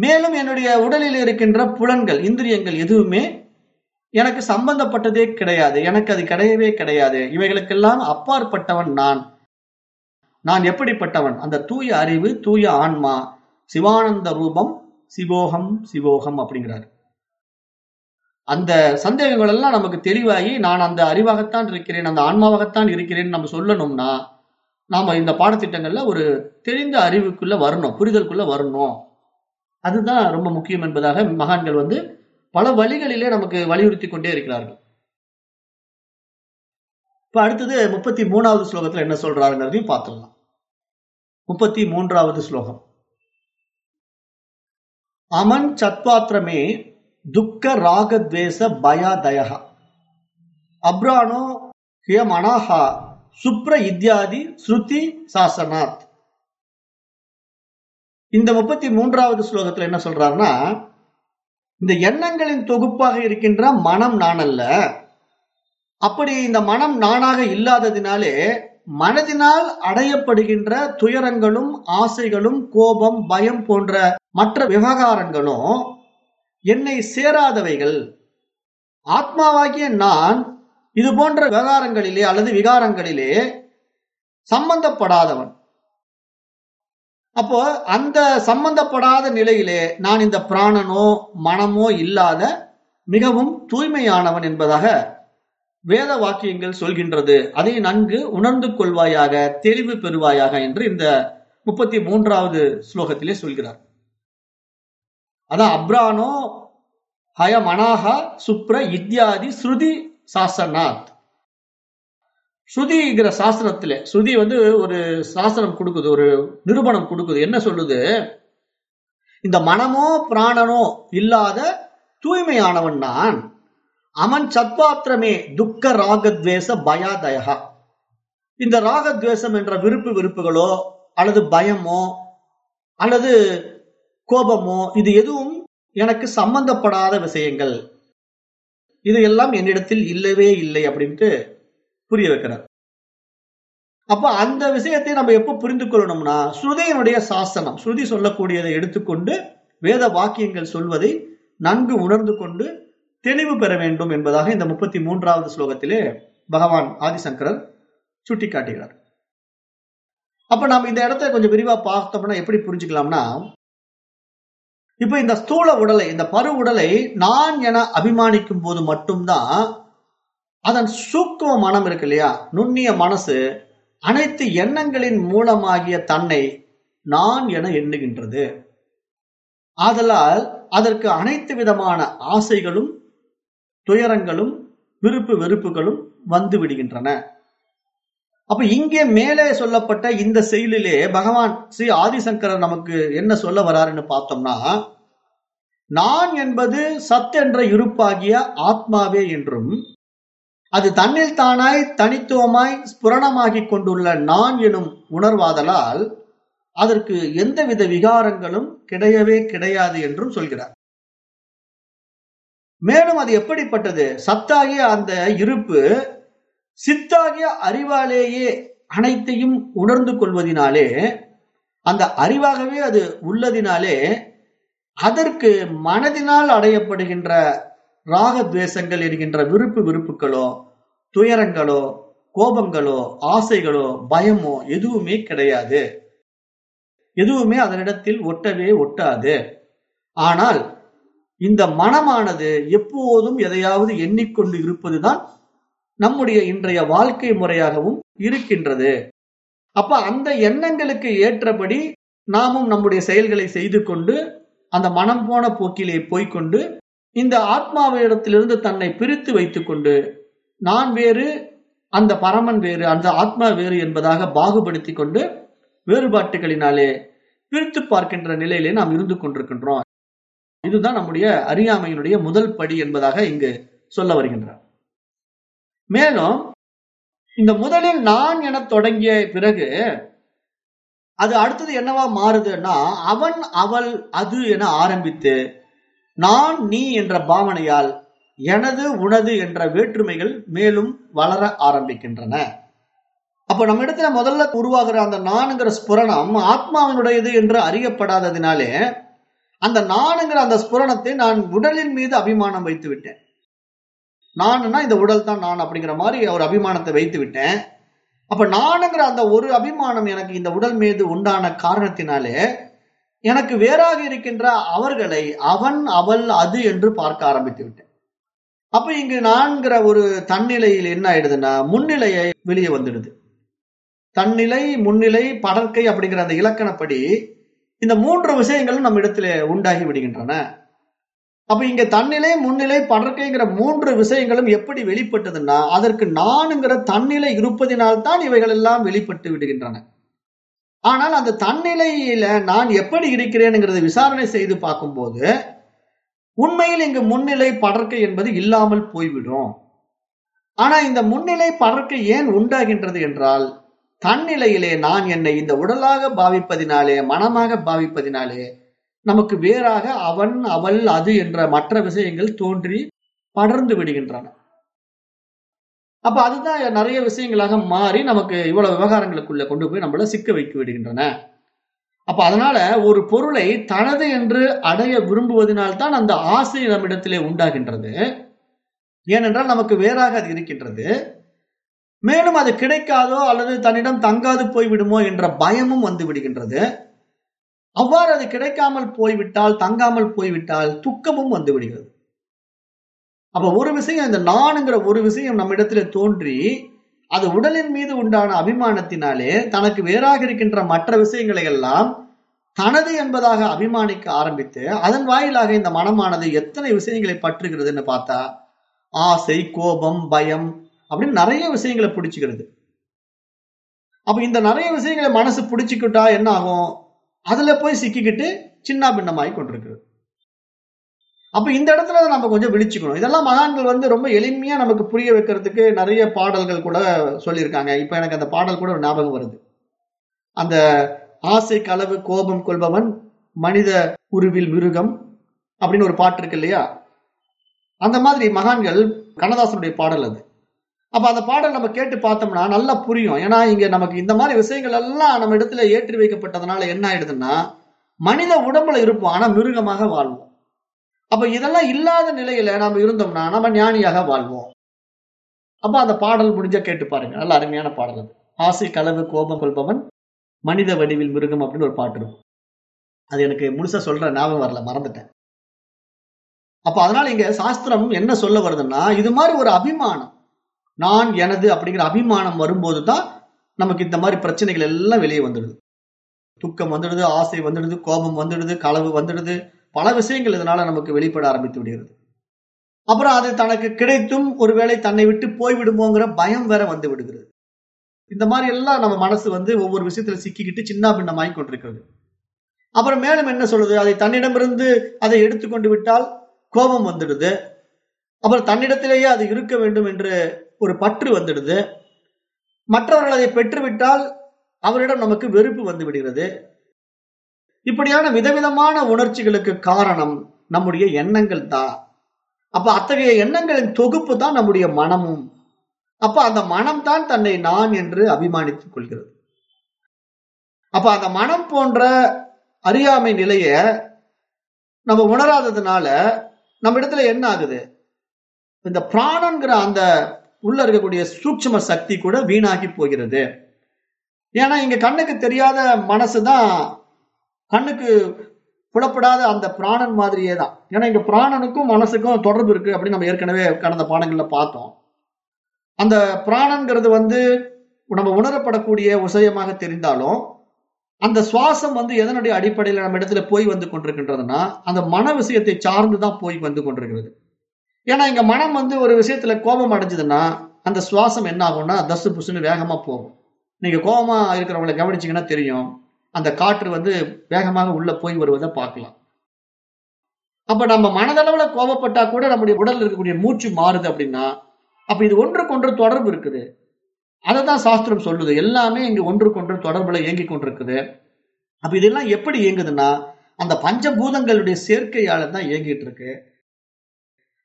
[SPEAKER 2] மேலும் என்னுடைய உடலில் இருக்கின்ற புலன்கள் இந்திரியங்கள் எதுவுமே எனக்கு சம்பந்தப்பட்டதே கிடையாது எனக்கு அது கிடையவே கிடையாது இவைகளுக்கெல்லாம் அப்பாற்பட்டவன் நான் நான் எப்படிப்பட்டவன் அந்த தூய அறிவு தூய ஆன்மா சிவானந்த ரூபம் சிவோகம் சிவோகம் அப்படிங்கிறார் அந்த சந்தேகங்கள் எல்லாம் நமக்கு தெளிவாகி நான் அந்த அறிவாகத்தான் இருக்கிறேன் அந்த ஆன்மாவாகத்தான் இருக்கிறேன்னு நம்ம சொல்லணும்னா நாம இந்த பாடத்திட்டங்கள்ல ஒரு தெரிந்த அறிவுக்குள்ள வரணும் புரிதலுக்குள்ள வரணும் அதுதான் ரொம்ப முக்கியம் என்பதாக மகான்கள் வந்து பல வழிகளிலே நமக்கு வலியுறுத்தி கொண்டே இருக்கிறார்கள் இப்ப அடுத்தது முப்பத்தி மூணாவது ஸ்லோகத்துல என்ன சொல்றாருங்கிறதையும் பார்த்துடலாம் முப்பத்தி மூன்றாவது ஸ்லோகம் அமன் சத்வாத்திரமே துக்க ராகத்வேஷ பயாதயா அப்ரானோ ஹியமனாஹா சுப்ர இத்தியாதி ஸ்ருதி சாசனாத் இந்த முப்பத்தி மூன்றாவது ஸ்லோகத்துல என்ன சொல்றாருன்னா இந்த எண்ணங்களின் தொகுப்பாக இருக்கின்ற மனம் நான் அல்ல அப்படி இந்த மனம் நானாக இல்லாததினாலே மனதினால் அடையப்படுகின்ற துயரங்களும் ஆசைகளும் கோபம் பயம் போன்ற மற்ற விவகாரங்களும் என்னை சேராதவைகள் ஆத்மாவாகிய நான் இது போன்ற விவகாரங்களிலே அல்லது விகாரங்களிலே சம்பந்தப்படாதவன் அப்போ அந்த சம்பந்தப்படாத நிலையிலே நான் இந்த பிராணனோ மனமோ இல்லாத மிகவும் தூய்மையானவன் என்பதாக வேத வாக்கியங்கள் சொல்கின்றது அதை நன்கு உணர்ந்து கொள்வாயாக தெளிவு பெறுவாயாக என்று இந்த முப்பத்தி மூன்றாவது ஸ்லோகத்திலே சொல்கிறார் அதான் அப்ரானோ ஹய மனாகா சுப்ர இத்யாதி ஸ்ருதி சாசனாத் ஸ்ருதிங்கிற சாஸ்திரத்துல ஸ்ருதி வந்து ஒரு சாஸ்திரம் கொடுக்குது ஒரு நிரூபணம் கொடுக்குது என்ன சொல்லுது இந்த மனமோ பிராணனோ இல்லாத தூய்மையானவன் நான் அவன் சத்வாத்திரமே துக்க ராகத்வேஷ பயாதயா இந்த ராகத்வேஷம் என்ற விருப்பு விருப்புகளோ அல்லது பயமோ அல்லது கோபமோ இது எதுவும் எனக்கு சம்பந்தப்படாத விஷயங்கள் இது எல்லாம் என்னிடத்தில் இல்லவே இல்லை அப்படின்ட்டு புரிய வைக்கிறார் அப்ப அந்த விஷயத்தை நம்ம எப்ப புரிந்து கொள்ளணும்னா ஸ்ருதியினுடைய சாசனம் ஸ்ருதி சொல்லக்கூடியதை எடுத்துக்கொண்டு வேத வாக்கியங்கள் சொல்வதை நன்கு உணர்ந்து கொண்டு தெளிவு பெற வேண்டும் என்பதாக இந்த முப்பத்தி மூன்றாவது ஸ்லோகத்திலே பகவான் ஆதிசங்கரர் சுட்டிக்காட்டுகிறார் அப்ப நாம் இந்த இடத்த கொஞ்சம் விரிவா பார்த்தோம்னா எப்படி புரிஞ்சுக்கலாம்னா இப்ப இந்த ஸ்தூல உடலை இந்த பரு உடலை நான் என அபிமானிக்கும் போது மட்டும்தான் அதன் சூக்கும மனம் இருக்கு இல்லையா நுண்ணிய மனசு அனைத்து எண்ணங்களின் மூலமாகிய தன்னை நான் என எண்ணுகின்றது ஆதலால் அதற்கு அனைத்து விதமான ஆசைகளும் துயரங்களும் விருப்பு வெறுப்புகளும் வந்து விடுகின்றன அப்ப இங்கே மேலே சொல்லப்பட்ட இந்த செயலிலே பகவான் ஸ்ரீ ஆதிசங்கரர் நமக்கு என்ன சொல்ல வராருன்னு பார்த்தோம்னா நான் என்பது சத் என்ற இருப்பாகிய ஆத்மாவே என்றும் அது தன்னில் தானாய் தனித்துவமாய் ஸ்புரணமாகிக் கொண்டுள்ள நான் எனும் உணர்வாதலால் அதற்கு எந்தவித விகாரங்களும் கிடையவே கிடையாது என்றும் சொல்கிறார் மேலும் அது எப்படிப்பட்டது சத்தாகிய அந்த இருப்பு சித்தாகிய அறிவாலேயே அனைத்தையும் உணர்ந்து கொள்வதினாலே அந்த அறிவாகவே அது உள்ளதினாலே அதற்கு மனதினால் அடையப்படுகின்ற ராகத்வேஷங்கள் இருக்கின்ற விருப்பு விருப்புகளோ துயரங்களோ கோபங்களோ ஆசைகளோ பயமோ எதுவுமே கிடையாது எதுவுமே அதனிடத்தில் ஒட்டவே ஒட்டாது ஆனால் இந்த மனமானது எப்போதும் எதையாவது எண்ணிக்கொண்டு இருப்பதுதான் நம்முடைய இன்றைய வாழ்க்கை முறையாகவும் இருக்கின்றது அப்ப அந்த எண்ணங்களுக்கு ஏற்றபடி நாமும் நம்முடைய செயல்களை செய்து கொண்டு அந்த மனம் போன போக்கிலே போய்கொண்டு இந்த ஆத்மாவிடத்திலிருந்து தன்னை பிரித்து வைத்துக்கொண்டு நான் வேறு அந்த பரமன் வேறு அந்த ஆத்மா வேறு என்பதாக பாகுபடுத்தி கொண்டு வேறுபாட்டுகளினாலே பிரித்து பார்க்கின்ற நிலையிலே நாம் இருந்து கொண்டிருக்கின்றோம் இதுதான் நம்முடைய அறியாமையினுடைய முதல் படி என்பதாக இங்கு சொல்ல வருகின்றார் மேலும் இந்த முதலில் நான் என தொடங்கிய பிறகு அது அடுத்தது என்னவா மாறுதுன்னா அவன் அவள் அது என ஆரம்பித்து நான் நீ என்ற பாவனையால் எனது உனது என்ற வேற்றுமைகள் மேலும் வளர ஆரம்பிக்கின்றன அப்ப நம்ம இடத்துல முதல்ல உருவாகிற அந்த நான்கிற ஸ்புரணம் ஆத்மாவினுடையது என்று அறியப்படாததினாலே அந்த நானுங்கிற அந்த ஸ்புரணத்தை நான் உடலின் மீது அபிமானம் வைத்து விட்டேன் நான்னா இந்த உடல் தான் நான் அப்படிங்கிற மாதிரி ஒரு அபிமானத்தை வைத்து விட்டேன் அப்ப நானுங்கிற அந்த ஒரு அபிமானம் எனக்கு இந்த உடல் மீது உண்டான காரணத்தினாலே எனக்கு வேறாக இருக்கின்ற அவர்களை அவன் அவள் அது என்று பார்க்க ஆரம்பித்து விட்டேன் அப்ப இங்கு நான்கிற ஒரு தன்னிலையில் என்ன ஆயிடுதுன்னா முன்னிலையை வெளியே வந்துடுது தன்னிலை முன்னிலை படற்கை அப்படிங்கிற அந்த இலக்கணப்படி இந்த மூன்று விஷயங்களும் நம்ம இடத்துல உண்டாகி விடுகின்றன அப்ப இங்க தன்னிலை முன்னிலை படற்கைங்கிற மூன்று விஷயங்களும் எப்படி வெளிப்பட்டதுன்னா அதற்கு நானுங்கிற தன்னிலை இருப்பதினால்தான் இவைகள் எல்லாம் வெளிப்பட்டு விடுகின்றன ஆனால் அந்த தன்னிலையில நான் எப்படி இருக்கிறேனுங்கிறத விசாரணை செய்து பார்க்கும்போது உண்மையில் இங்கு முன்னிலை படர்க்கை என்பது இல்லாமல் போய்விடும் ஆனா இந்த முன்னிலை படர்க்கை ஏன் உண்டாகின்றது என்றால் தன்னிலையிலே நான் என்னை இந்த உடலாக பாவிப்பதினாலே மனமாக பாவிப்பதினாலே நமக்கு வேறாக அவன் அவள் அது என்ற மற்ற விஷயங்கள் தோன்றி படர்ந்து விடுகின்றன அப்ப அதுதான் நிறைய விஷயங்களாக மாறி நமக்கு இவ்வளவு விவகாரங்களுக்குள்ள கொண்டு போய் நம்மள சிக்க வைக்க விடுகின்றன அப்ப அதனால ஒரு பொருளை தனது என்று அடைய விரும்புவதனால்தான் அந்த ஆசை நம்மிடத்திலே உண்டாகின்றது ஏனென்றால் நமக்கு வேறாக அது இருக்கின்றது மேலும் அது கிடைக்காதோ அல்லது தன்னிடம் தங்காது போய்விடுமோ என்ற பயமும் வந்து விடுகின்றது அவ்வாறு அது கிடைக்காமல் போய்விட்டால் தங்காமல் போய்விட்டால் துக்கமும் வந்து விடுகிறது அப்ப ஒரு விஷயம் இந்த நான்ங்கிற ஒரு விஷயம் நம்ம இடத்துல தோன்றி அது உடலின் மீது உண்டான அபிமானத்தினாலே தனக்கு வேறாக இருக்கின்ற மற்ற விஷயங்களை எல்லாம் தனது என்பதாக அபிமானிக்க ஆரம்பித்து அதன் வாயிலாக இந்த மனமானது எத்தனை விஷயங்களை பற்றுகிறதுன்னு பார்த்தா ஆசை கோபம் பயம் அப்படின்னு நிறைய விஷயங்களை பிடிச்சுக்கிறது அப்ப இந்த நிறைய விஷயங்களை மனசு பிடிச்சுக்கிட்டா என்ன ஆகும் அதுல போய் சிக்கிக்கிட்டு சின்ன பின்னமாகி கொண்டிருக்கிறது அப்ப இந்த இடத்துல நம்ம கொஞ்சம் விழிச்சுக்கணும் இதெல்லாம் மகான்கள் வந்து ரொம்ப எளிமையா நமக்கு புரிய வைக்கிறதுக்கு நிறைய பாடல்கள் கூட சொல்லியிருக்காங்க இப்ப எனக்கு அந்த பாடல் கூட ஒரு ஞாபகம் வருது அந்த ஆசை களவு கோபம் கொள்பவன் மனித உருவில் மிருகம் அப்படின்னு ஒரு பாட்டு இருக்கு இல்லையா அந்த மாதிரி மகான்கள் கண்ணதாசனுடைய பாடல் அது அப்ப அந்த பாடல் நம்ம கேட்டு பார்த்தோம்னா நல்லா புரியும் ஏன்னா இங்க நமக்கு இந்த மாதிரி விஷயங்கள் எல்லாம் நம்ம இடத்துல ஏற்றி வைக்கப்பட்டதுனால என்ன ஆயிடுதுன்னா மனித உடம்புல இருப்போம் ஆனா மிருகமாக வாழ்வோம் அப்ப இதெல்லாம் இல்லாத நிலையில நாம இருந்தோம்னா நம்ம ஞானியாக வாழ்வோம் அப்ப அந்த பாடல் முடிஞ்ச கேட்டு பாருங்க நல்ல அருமையான பாடல் அது ஆசை களவு கோபம் கொள்பவன் மனித வடிவில் மிருகம் அப்படின்னு ஒரு பாட்டு இருக்கும் அது எனக்கு முழுசா சொல்ற ஞாபகம் வரல மறந்துட்டேன் அப்ப அதனால இங்க சாஸ்திரம் என்ன சொல்ல வருதுன்னா இது மாதிரி ஒரு அபிமானம் நான் எனது அப்படிங்கிற அபிமானம் வரும்போது தான் நமக்கு இந்த மாதிரி பிரச்சனைகள் எல்லாம் வெளியே வந்துடுது துக்கம் வந்துடுது ஆசை வந்துடுது கோபம் வந்துடுது களவு வந்துடுது பல விஷயங்கள் இதனால நமக்கு வெளிப்பட ஆரம்பித்து விடுகிறது அப்புறம் அது தனக்கு கிடைத்தும் ஒருவேளை தன்னை விட்டு போய்விடுமோங்கிற பயம் வேற வந்து விடுகிறது இந்த மாதிரி எல்லாம் நம்ம மனசு வந்து ஒவ்வொரு விஷயத்துல சிக்கிக்கிட்டு சின்ன பின்னமாகி கொண்டிருக்கிறது அப்புறம் மேலும் என்ன சொல்றது அதை தன்னிடமிருந்து அதை எடுத்துக்கொண்டு விட்டால் கோபம் வந்துடுது அப்புறம் தன்னிடத்திலேயே அது இருக்க வேண்டும் என்று ஒரு பற்று வந்துடுது மற்றவர்கள் அதை பெற்றுவிட்டால் அவரிடம் நமக்கு வெறுப்பு வந்து விடுகிறது இப்படியான விதவிதமான உணர்ச்சிகளுக்கு காரணம் நம்முடைய எண்ணங்கள் தான் அப்ப அத்தகைய எண்ணங்களின் தொகுப்பு தான் நம்முடைய மனமும் அப்ப அந்த மனம் தான் தன்னை நான் என்று அபிமானித்துக் கொள்கிறது அப்ப அந்த மனம் போன்ற அறியாமை நிலைய நம்ம உணராததுனால நம்ம இடத்துல என்ன ஆகுது இந்த பிராணங்கிற அந்த உள்ள இருக்கக்கூடிய சூட்சம சக்தி கூட வீணாகி போகிறது ஏன்னா இங்க கண்ணுக்கு தெரியாத மனசுதான் கண்ணுக்கு புலப்படாத அந்த பிராணன் மாதிரியே தான் ஏன்னா இங்க பிராணனுக்கும் மனசுக்கும் தொடர்பு இருக்கு அப்படின்னு நம்ம ஏற்கனவே கடந்த பாடங்கள்ல பார்த்தோம் அந்த பிராணங்கிறது வந்து நம்ம உணரப்படக்கூடிய விஷயமாக தெரிந்தாலும் அந்த சுவாசம் வந்து எதனுடைய அடிப்படையில் நம்ம இடத்துல போய் வந்து கொண்டிருக்கின்றதுன்னா அந்த மன விஷயத்தை சார்ந்து தான் போய் வந்து கொண்டிருக்கிறது ஏன்னா இங்க மனம் வந்து ஒரு விஷயத்துல கோபம் அடைஞ்சதுன்னா அந்த சுவாசம் என்ன ஆகும்னா தசு புசுன்னு வேகமா போகும் நீங்க கோபமா இருக்கிறவங்களை கவனிச்சிங்கன்னா தெரியும் அந்த காற்று வந்து வேகமாக உள்ள போய் வருவதை பார்க்கலாம் அப்ப நம்ம மனதளவுல கோபப்பட்டா கூட நம்முடைய உடல் இருக்கக்கூடிய மூச்சு மாறுது அப்படின்னா அப்ப இது ஒன்றுக்கொன்று தொடர்பு இருக்குது அதை தான் சாஸ்திரம் சொல்லுது எல்லாமே இங்க ஒன்றுக்கொன்று தொடர்புல இயங்கி கொண்டிருக்குது அப்ப இதெல்லாம் எப்படி இயங்குதுன்னா அந்த பஞ்சபூதங்களுடைய சேர்க்கையால தான் இயங்கிட்டு இருக்கு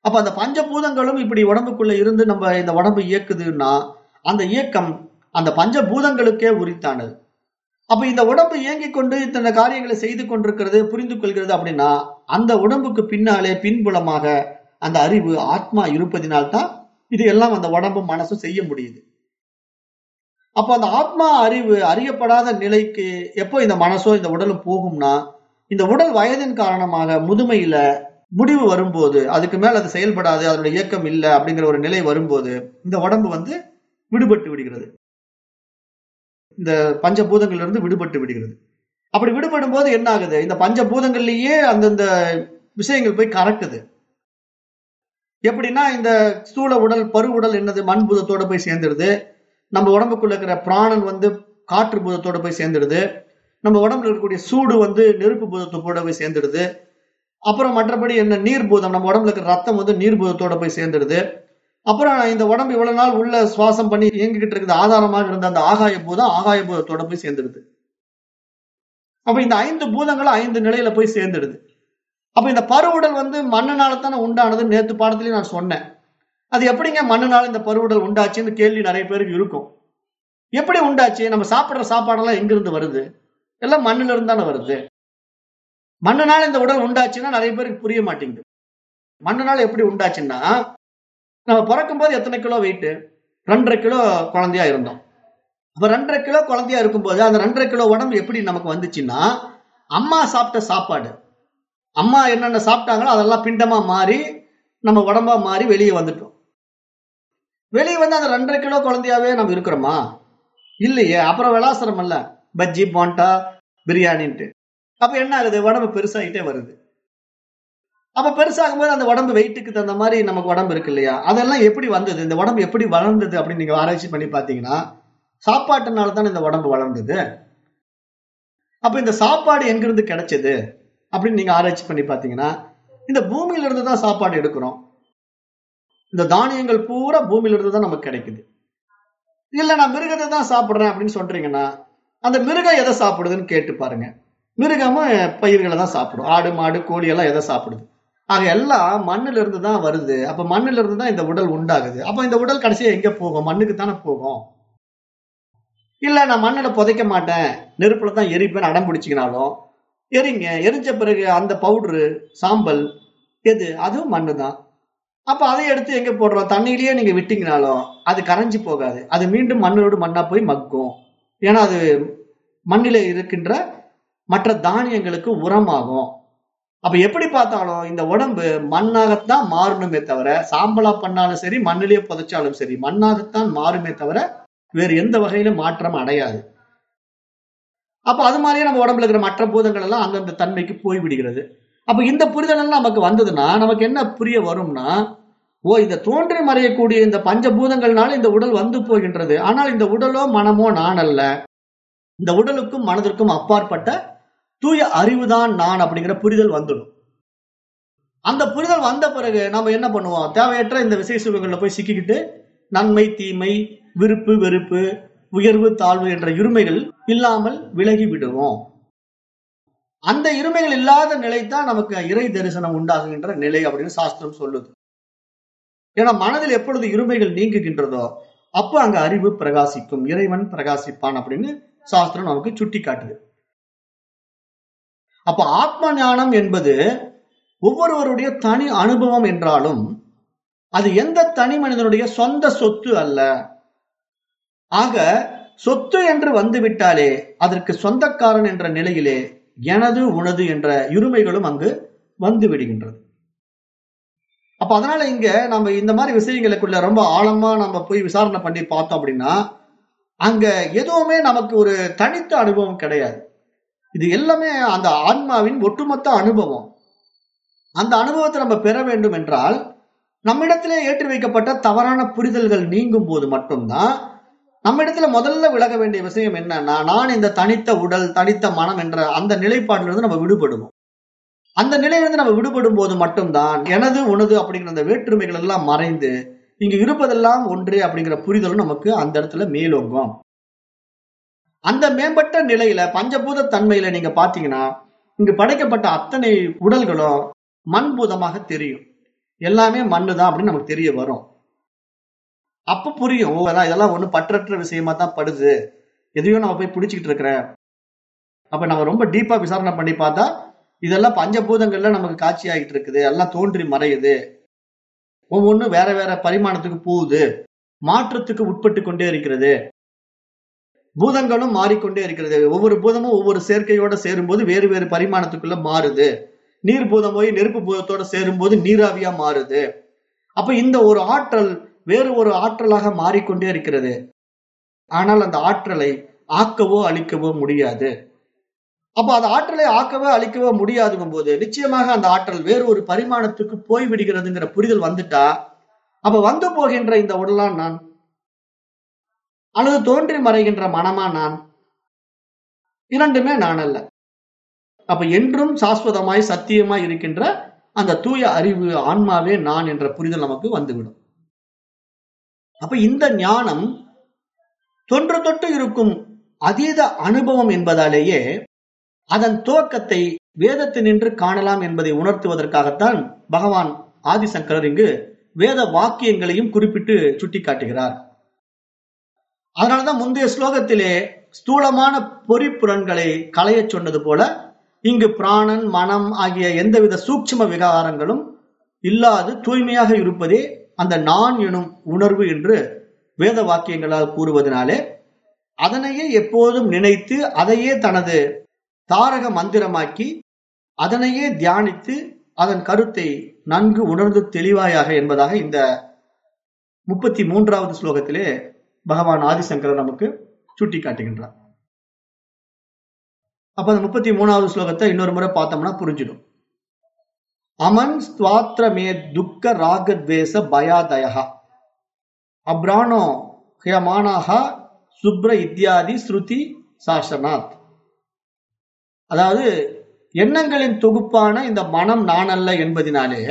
[SPEAKER 2] அப்ப அந்த பஞ்சபூதங்களும் இப்படி உடம்புக்குள்ள இருந்து நம்ம இந்த உடம்பு இயக்குதுன்னா அந்த இயக்கம் அந்த பஞ்சபூதங்களுக்கே உரித்தானது அப்ப இந்த உடம்பு இயங்கிக் கொண்டு இத்தனை காரியங்களை செய்து கொண்டிருக்கிறது புரிந்து கொள்கிறது அப்படின்னா அந்த உடம்புக்கு பின்னாலே பின்புலமாக அந்த அறிவு ஆத்மா இருப்பதினால்தான் இது எல்லாம் அந்த உடம்பும் மனசும் செய்ய முடியுது அப்போ அந்த ஆத்மா அறிவு அறியப்படாத நிலைக்கு எப்போ இந்த மனசோ இந்த உடலும் போகும்னா இந்த உடல் வயதின் காரணமாக முதுமையில முடிவு வரும்போது அதுக்கு மேல அது செயல்படாது அதனுடைய இயக்கம் இல்லை அப்படிங்கிற ஒரு நிலை வரும்போது இந்த உடம்பு வந்து விடுபட்டு விடுகிறது இந்த பஞ்சபூதங்களிலிருந்து விடுபட்டு விடுகிறது அப்படி விடுபடும் போது என்ன ஆகுது இந்த பஞ்சபூதங்கள்லயே அந்தந்த விஷயங்கள் போய் கறக்குது எப்படின்னா இந்த ஸ்தூல உடல் உடல் என்னது மண் பூதத்தோட போய் சேர்ந்துடுது நம்ம உடம்புக்குள்ள இருக்கிற பிராணன் வந்து காற்று பூதத்தோட போய் சேர்ந்துடுது நம்ம உடம்புல இருக்கக்கூடிய சூடு வந்து நெருப்பு பூதத்தை கூட போய் சேர்ந்துடுது அப்புறம் மற்றபடி என்ன நீர் பூதம் நம்ம உடம்புல இருக்கிற ரத்தம் வந்து நீர் பூதத்தோட போய் சேர்ந்துடுது அப்புறம் இந்த உடம்பு இவ்வளவு நாள் உள்ள சுவாசம் பண்ணி இயங்கிக்கிட்டு இருக்குது ஆதாரமாக இருந்த அந்த ஆகாய பூதம் ஆகாய பூதத்தோட போய் சேர்ந்துடுது அப்ப இந்த ஐந்து பூதங்களும் ஐந்து நிலையில போய் சேர்ந்துடுது அப்ப இந்த பருவுடல் வந்து மண்ணனால தானே உண்டானது நேத்து பாடத்திலயும் நான் சொன்னேன் அது எப்படிங்க மண்ணனால இந்த பருவுடல் உண்டாச்சுன்னு கேள்வி நிறைய பேருக்கு இருக்கும் எப்படி உண்டாச்சு நம்ம சாப்பிடுற சாப்பாடெல்லாம் எங்கிருந்து வருது எல்லாம் மண்ணுல இருந்து தானே வருது மண்ணனால இந்த உடல் உண்டாச்சுன்னா நிறைய பேருக்கு புரிய மாட்டேங்குது மண்ணனால எப்படி உண்டாச்சுன்னா நம்ம பிறக்கும் போது எத்தனை கிலோ வெயிட்டு ரெண்டரை கிலோ குழந்தையா இருந்தோம் அப்ப ரெண்டரை கிலோ குழந்தையா இருக்கும்போது அந்த ரெண்டரை கிலோ உடம்பு எப்படி நமக்கு வந்துச்சுன்னா அம்மா சாப்பிட்ட சாப்பாடு அம்மா என்னென்ன சாப்பிட்டாங்களோ அதெல்லாம் பிண்டமா மாறி நம்ம உடம்பா மாறி வெளியே வந்துட்டோம் வெளியே வந்து அந்த ரெண்டரை கிலோ குழந்தையாவே நம்ம இருக்கிறோமா இல்லையே அப்புறம் விளாசரம் இல்ல பஜ்ஜி போண்டா பிரியாணின்ட்டு அப்ப என்ன ஆகுது உடம்பு பெருசாகிட்டே வருது அப்ப பெருசாகும் போது அந்த உடம்பு வெயிட்டுக்கு தகுந்த மாதிரி நமக்கு உடம்பு இருக்கு இல்லையா அதெல்லாம் எப்படி வந்தது இந்த உடம்பு எப்படி வளர்ந்தது அப்படின்னு நீங்க ஆராய்ச்சி பண்ணி பாத்தீங்கன்னா சாப்பாட்டுனால தான் இந்த உடம்பு வளர்ந்தது அப்ப இந்த சாப்பாடு எங்கிருந்து கிடைச்சது அப்படின்னு நீங்க ஆராய்ச்சி பண்ணி பாத்தீங்கன்னா இந்த பூமியில இருந்து தான் சாப்பாடு எடுக்கிறோம் இந்த தானியங்கள் பூரா பூமியில இருந்து தான் நமக்கு கிடைக்குது இல்ல நான் மிருகத்தை தான் சாப்பிடுறேன் அப்படின்னு சொல்றீங்கன்னா அந்த மிருகம் எதை சாப்பிடுதுன்னு கேட்டு பாருங்க மிருகமும் பயிர்களை தான் சாப்பிடும் ஆடு மாடு கோழி எல்லாம் எதை சாப்பிடுது ஆக எல்லாம் மண்ணுல இருந்து தான் வருது அப்ப மண்ணுல இருந்து தான் இந்த உடல் உண்டாகுது அப்ப இந்த உடல் கடைசியா எங்க போகும் மண்ணுக்கு தானே போகும் இல்ல நான் மண்ணில புதைக்க மாட்டேன் நெருப்புல தான் எரிப்பேன் அடம் பிடிச்சிக்கினாலும் எரிங்க எரிஞ்ச பிறகு அந்த பவுடரு சாம்பல் எது அதுவும் மண்ணு தான் அப்ப அதை எடுத்து எங்க போடுறோம் தண்ணியிலேயே நீங்க விட்டீங்கனாலும் அது கரைஞ்சி போகாது அது மீண்டும் மண்ணோடு மண்ணா போய் மக்கும் ஏன்னா அது மண்ணில இருக்கின்ற மற்ற தானியங்களுக்கு உரமாகும் அப்ப எப்படி பார்த்தாலும் இந்த உடம்பு மண்ணாகத்தான் மாறணுமே தவிர சாம்பலா பண்ணாலும் சரி மண்ணிலேயே புதைச்சாலும் சரி மண்ணாகத்தான் மாறுமே தவிர வேறு எந்த வகையிலும் மாற்றம் அடையாது அப்ப அது மாதிரியே நம்ம உடம்புல இருக்கிற மற்ற பூதங்கள் எல்லாம் அந்தந்த தன்மைக்கு போய்விடுகிறது அப்ப இந்த புரிதல் எல்லாம் நமக்கு வந்ததுன்னா நமக்கு என்ன புரிய வரும்னா ஓ இந்த தோன்றி மறையக்கூடிய இந்த பஞ்சபூதங்கள்னால இந்த உடல் வந்து போகின்றது ஆனால் இந்த உடலோ மனமோ நான் அல்ல இந்த உடலுக்கும் மனதிற்கும் அப்பாற்பட்ட தூய அறிவு தான் நான் அப்படிங்கிற புரிதல் வந்துடும் அந்த புரிதல் வந்த பிறகு நம்ம என்ன பண்ணுவோம் தேவையற்ற இந்த விசை சூழல்களில் போய் சிக்கிக்கிட்டு நன்மை தீமை விருப்பு வெறுப்பு உயர்வு தாழ்வு என்ற இருமைகள் இல்லாமல் விலகி விடுவோம் அந்த இருமைகள் இல்லாத நிலை தான் நமக்கு இறை தரிசனம் உண்டாகுகின்ற நிலை அப்படின்னு சாஸ்திரம் சொல்லுது ஏன்னா மனதில் எப்பொழுது இருமைகள் நீங்குகின்றதோ அப்போ அங்க அறிவு பிரகாசிக்கும் இறைவன் பிரகாசிப்பான் அப்படின்னு சாஸ்திரம் நமக்கு சுட்டி காட்டுது அப்ப ஆத்ம ஞானம் என்பது ஒவ்வொருவருடைய தனி அனுபவம் என்றாலும் அது எந்த தனி மனிதனுடைய சொந்த சொத்து அல்ல ஆக சொத்து என்று வந்துவிட்டாலே அதற்கு சொந்தக்காரன் என்ற நிலையிலே எனது உனது என்ற இருமைகளும் அங்கு வந்து விடுகின்றது அப்ப அதனால இங்க நம்ம இந்த மாதிரி விஷயங்களுக்குள்ள ரொம்ப ஆழமா நம்ம போய் விசாரணை பண்ணி பார்த்தோம் அப்படின்னா அங்க எதுவுமே நமக்கு ஒரு தனித்த அனுபவம் கிடையாது இது எல்லாமே அந்த ஆன்மாவின் ஒட்டுமொத்த அனுபவம் அந்த அனுபவத்தை நம்ம பெற வேண்டும் என்றால் நம்மிடத்திலே ஏற்றி வைக்கப்பட்ட தவறான புரிதல்கள் நீங்கும் போது மட்டும்தான் நம்மிடத்துல முதல்ல விலக வேண்டிய விஷயம் என்னன்னா நான் இந்த தனித்த உடல் தனித்த மனம் என்ற அந்த நிலைப்பாட்டிலிருந்து நம்ம விடுபடுவோம் அந்த நிலையிலிருந்து நம்ம விடுபடும் போது மட்டும்தான் எனது உனது அப்படிங்கிற அந்த வேற்றுமைகள் எல்லாம் மறைந்து இங்கு இருப்பதெல்லாம் ஒன்று அப்படிங்கிற புரிதலும் நமக்கு அந்த இடத்துல மேலோங்கும் அந்த மேம்பட்ட நிலையில பஞ்சபூத தன்மையில நீங்க பாத்தீங்கன்னா இங்கு படைக்கப்பட்ட அத்தனை உடல்களும் மண் பூதமாக தெரியும் எல்லாமே மண்ணு தான் அப்படின்னு நமக்கு தெரிய வரும் அப்ப புரியும் இதெல்லாம் ஒண்ணு பற்றற்ற விஷயமா தான் படுது எதையும் நம்ம போய் பிடிச்சிக்கிட்டு இருக்கிற அப்ப நம்ம ரொம்ப டீப்பா விசாரணை பண்ணி பார்த்தா இதெல்லாம் பஞ்சபூதங்கள்ல நமக்கு காட்சி ஆகிட்டு இருக்குது எல்லாம் தோன்றி மறையுது ஒவ்வொன்றும் வேற வேற பரிமாணத்துக்கு போகுது மாற்றத்துக்கு உட்பட்டு கொண்டே இருக்கிறது பூதங்களும் மாறிக்கொண்டே இருக்கிறது ஒவ்வொரு பூதமும் ஒவ்வொரு சேர்க்கையோட சேரும்போது வேறு வேறு பரிமாணத்துக்குள்ள மாறுது நீர் பூதம் போய் நெருப்பு பூதத்தோட சேரும்போது நீராவியா மாறுது அப்ப இந்த ஒரு ஆற்றல் வேறு ஒரு ஆற்றலாக மாறிக்கொண்டே இருக்கிறது ஆனால் அந்த ஆற்றலை ஆக்கவோ அழிக்கவோ முடியாது அப்ப அந்த ஆற்றலை ஆக்கவோ அழிக்கவோ முடியாதுங்கும் போது நிச்சயமாக அந்த ஆற்றல் வேறு ஒரு பரிமாணத்துக்கு போய்விடுகிறதுங்கிற புரிதல் வந்துட்டா அப்ப வந்து போகின்ற இந்த உடலாம் நான் அல்லது தோன்றி மறைகின்ற மனமா நான் இரண்டுமே நான் அல்ல அப்ப என்றும் சாஸ்வதமாய் சத்தியமாய் இருக்கின்ற அந்த தூய அறிவு ஆன்மாவே நான் என்ற புரிதல் நமக்கு வந்துவிடும் அப்ப இந்த ஞானம் தொன்று தொட்டு இருக்கும் அதீத அனுபவம் என்பதாலேயே அதன் துவக்கத்தை வேதத்தினின்று காணலாம் என்பதை உணர்த்துவதற்காகத்தான் பகவான் ஆதிசங்கரர் இங்கு வேத வாக்கியங்களையும் குறிப்பிட்டு சுட்டிக்காட்டுகிறார் அதனாலதான் முந்தைய ஸ்லோகத்திலே ஸ்தூலமான பொறிப்புறன்களை களைய சொன்னது போல இங்கு பிராணன் மனம் ஆகிய எந்தவித சூட்சும விகாரங்களும் இல்லாது தூய்மையாக இருப்பதே அந்த நான் எனும் உணர்வு என்று வேத வாக்கியங்களால் கூறுவதனாலே அதனையே எப்போதும் நினைத்து அதையே தனது தாரக மந்திரமாக்கி அதனையே தியானித்து அதன் கருத்தை நன்கு உணர்ந்து தெளிவாயாக என்பதாக இந்த முப்பத்தி மூன்றாவது ஸ்லோகத்திலே பகவான் ஆதிசங்கரன் நமக்கு சுட்டி காட்டுகின்றார் அப்ப அந்த முப்பத்தி மூணாவது ஸ்லோகத்தை இன்னொரு முறை பார்த்தோம்னா புரிஞ்சிடும் அமன் ஸ்துவாத்திரமே துக்க ராகத்வேஷ பயாதயா அப்ராணோ ஹியமானாக சுப்ர இத்தியாதி ஸ்ருதி சாசனாத் அதாவது எண்ணங்களின் தொகுப்பான இந்த மனம் நானல்ல என்பதினாலே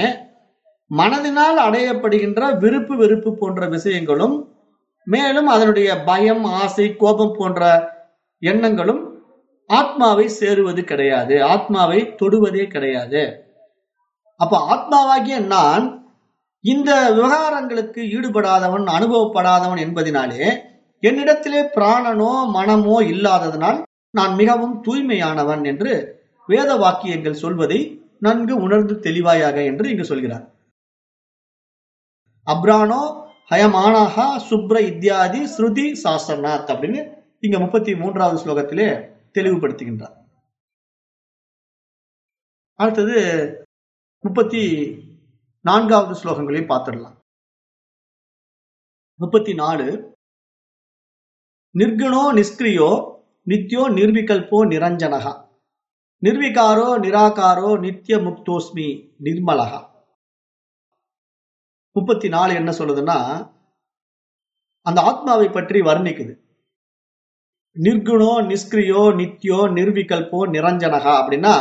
[SPEAKER 2] மனதினால் அடையப்படுகின்ற விருப்பு வெறுப்பு போன்ற விஷயங்களும் மேலும் அதனுடைய பயம் ஆசை கோபம் போன்ற எண்ணங்களும் ஆத்மாவை சேருவது கிடையாது ஆத்மாவை தொடுவதே கிடையாது அப்ப ஆத்மாவாகிய நான் இந்த விவகாரங்களுக்கு ஈடுபடாதவன் அனுபவப்படாதவன் என்பதனாலே என்னிடத்திலே பிராணனோ மனமோ இல்லாததனால் நான் மிகவும் தூய்மையானவன் என்று வேத வாக்கியங்கள் சொல்வதை நன்கு உணர்ந்து தெளிவாயாக என்று இங்கு சொல்கிறார் அப்ரானோ ஹயமானஹா சுப்ர இத்தியாதி ஸ்ருதி சாஸ்திரநாத் அப்படின்னு இங்க முப்பத்தி மூன்றாவது ஸ்லோகத்திலே தெளிவுபடுத்துகின்றார் அடுத்தது முப்பத்தி
[SPEAKER 1] நான்காவது ஸ்லோகங்களையும் பார்த்துடலாம் முப்பத்தி நாலு
[SPEAKER 2] நிர்குணோ நிஷ்கிரியோ நித்யோ நிர்விகல்போ நிரஞ்சனகா நிர்விகாரோ நிராகாரோ நித்ய முக்தோஸ்மி நிர்மலகா முப்பத்தி நாலு என்ன சொல்லுதுன்னா அந்த ஆத்மாவை பற்றி வர்ணிக்குது நிர்குணோ நிஸ்கிரியோ நித்யோ நிர்விகல்போ நிரஞ்சனகா அப்படின்னா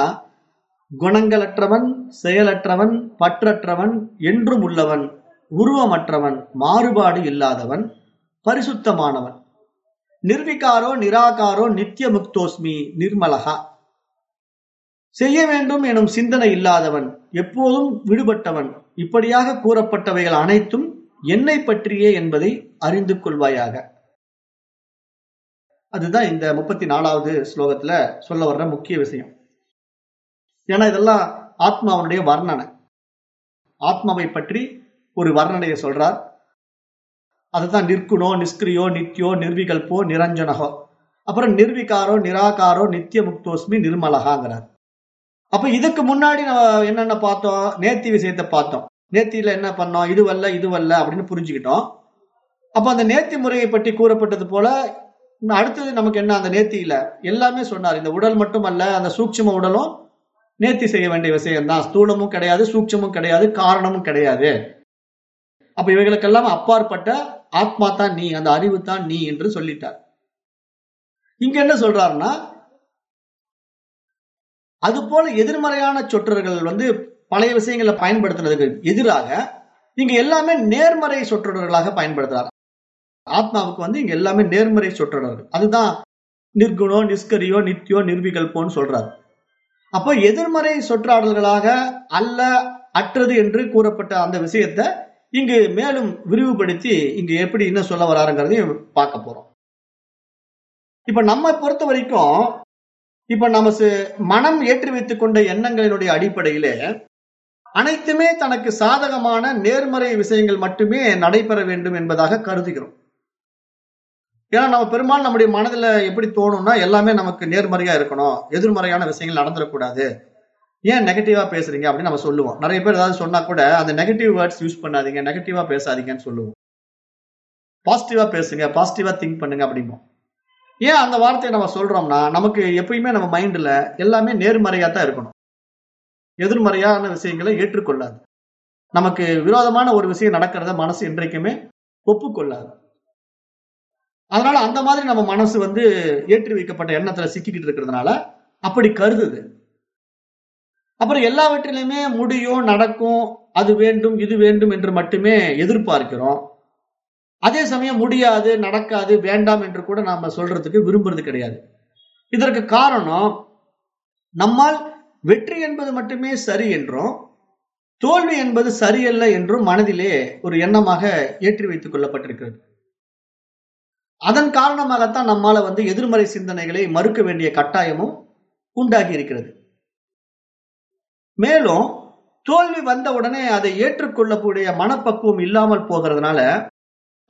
[SPEAKER 2] குணங்களற்றவன் செயலற்றவன் பற்றற்றவன் என்றும் உள்ளவன் உருவமற்றவன் மாறுபாடு இல்லாதவன் பரிசுத்தமானவன் நிர்விகாரோ நிராகாரோ நித்திய முக்தோஸ்மி நிர்மலகா செய்ய வேண்டும் எனும் சிந்தனை இல்லாதவன் எப்போதும் விடுபட்டவன் இப்படியாக கூறப்பட்டவைகள் அனைத்தும் என்னை பற்றியே என்பதை அறிந்து கொள்வாயாக அதுதான் இந்த முப்பத்தி நாலாவது ஸ்லோகத்துல சொல்ல வர்ற முக்கிய விஷயம் ஏன்னா இதெல்லாம் ஆத்மாவனுடைய வர்ணனை ஆத்மாவை பற்றி ஒரு வர்ணனையை சொல்றார் அதுதான் நிற்குணோ நிஸ்கிரியோ நித்யோ நிர்விகல்போ நிரஞ்சனகோ அப்புறம் நிர்விகாரோ நிராகாரோ நித்திய முக்தோஸ்மி நிர்மலகாங்கிறார் அப்ப இதுக்கு முன்னாடி நம்ம என்னென்ன பார்த்தோம் நேர்த்தி விஷயத்தை பார்த்தோம் நேர்த்தியில என்ன பண்ணோம் இது வரல இது வரல அப்படின்னு புரிஞ்சுக்கிட்டோம் அப்ப அந்த நேர்த்தி முறையை பற்றி கூறப்பட்டது போல அடுத்தது நமக்கு என்ன அந்த நேர்த்தியில எல்லாமே சொன்னார் இந்த உடல் மட்டும் அல்ல அந்த சூட்சம உடலும் நேர்த்தி செய்ய வேண்டிய விஷயம் தான் ஸ்தூலமும் கிடையாது சூட்சமும் கிடையாது காரணமும் கிடையாது அப்ப இவைகளுக்கெல்லாம் அப்பாற்பட்ட ஆத்மா தான் நீ அந்த அறிவு தான் நீ என்று சொல்லிட்டார் இங்க என்ன சொல்றாருன்னா அது போல எதிர்மறையான சொற்றர்கள் வந்து பழைய விஷயங்களை பயன்படுத்துறதுக்கு எதிராக இங்க எல்லாமே நேர்மறை சொற்றொடர்களாக பயன்படுத்துறாரு ஆத்மாவுக்கு வந்து இங்க எல்லாமே நேர்மறை சொற்றொடர்கள் அதுதான் நிர்குணோ நிஸ்கரியோ நித்யோ நிர்விகல்போன்னு சொல்றாரு அப்போ எதிர்மறை சொற்றாடல்களாக அல்ல அற்றது என்று கூறப்பட்ட அந்த விஷயத்த இங்கு மேலும் விரிவுபடுத்தி இங்கு எப்படி என்ன சொல்ல வராருங்கிறதையும் பார்க்க போறோம் இப்ப நம்ம பொறுத்த வரைக்கும் இப்ப நம்ம மனம் ஏற்றி வைத்துக் கொண்ட எண்ணங்களினுடைய அடிப்படையிலே அனைத்துமே தனக்கு சாதகமான நேர்மறை விஷயங்கள் மட்டுமே நடைபெற வேண்டும் என்பதாக கருதுகிறோம் ஏன்னா நம்ம பெரும்பாலும் நம்முடைய மனதில் எப்படி தோணும்னா எல்லாமே நமக்கு நேர்மறையா இருக்கணும் எதிர்மறையான விஷயங்கள் நடந்துடக்கூடாது ஏன் நெகட்டிவா பேசுறீங்க அப்படின்னு நம்ம சொல்லுவோம் நிறைய பேர் ஏதாவது சொன்னா கூட அந்த நெகட்டிவ் வேர்ட்ஸ் யூஸ் பண்ணாதீங்க நெகட்டிவா பேசாதீங்கன்னு சொல்லுவோம் பாசிட்டிவா பேசுங்க பாசிட்டிவா திங்க் பண்ணுங்க அப்படிம்போம் ஏன் அந்த வார்த்தையை நம்ம சொல்றோம்னா நமக்கு எப்பயுமே நம்ம மைண்ட்ல எல்லாமே நேர்மறையா தான் இருக்கணும் எதிர்மறையான விஷயங்களை ஏற்றுக்கொள்ளாது நமக்கு விரோதமான ஒரு விஷயம் நடக்கிறத மனசு என்றைக்குமே ஒப்புக்கொள்ளாது அதனால அந்த மாதிரி நம்ம மனசு வந்து ஏற்றி வைக்கப்பட்ட எண்ணத்துல சிக்கிக்கிட்டு இருக்கிறதுனால அப்படி கருதுது அப்புறம் எல்லாவற்றிலையுமே முடியும் நடக்கும் அது வேண்டும் இது வேண்டும் என்று மட்டுமே எதிர்பார்க்கிறோம் அதே சமயம் முடியாது நடக்காது வேண்டாம் என்று கூட நாம சொல்றதுக்கு விரும்புறது கிடையாது இதற்கு காரணம் நம்மால் வெற்றி என்பது மட்டுமே சரி என்றும் தோல்வி என்பது சரியல்ல என்றும் மனதிலே ஒரு எண்ணமாக ஏற்றி வைத்துக் கொள்ளப்பட்டிருக்கிறது அதன் காரணமாகத்தான் நம்மால வந்து எதிர்மறை சிந்தனைகளை மறுக்க வேண்டிய கட்டாயமும் உண்டாகி இருக்கிறது மேலும் தோல்வி வந்த உடனே அதை ஏற்றுக்கொள்ளக்கூடிய மனப்பக்குவம் இல்லாமல் போகிறதுனால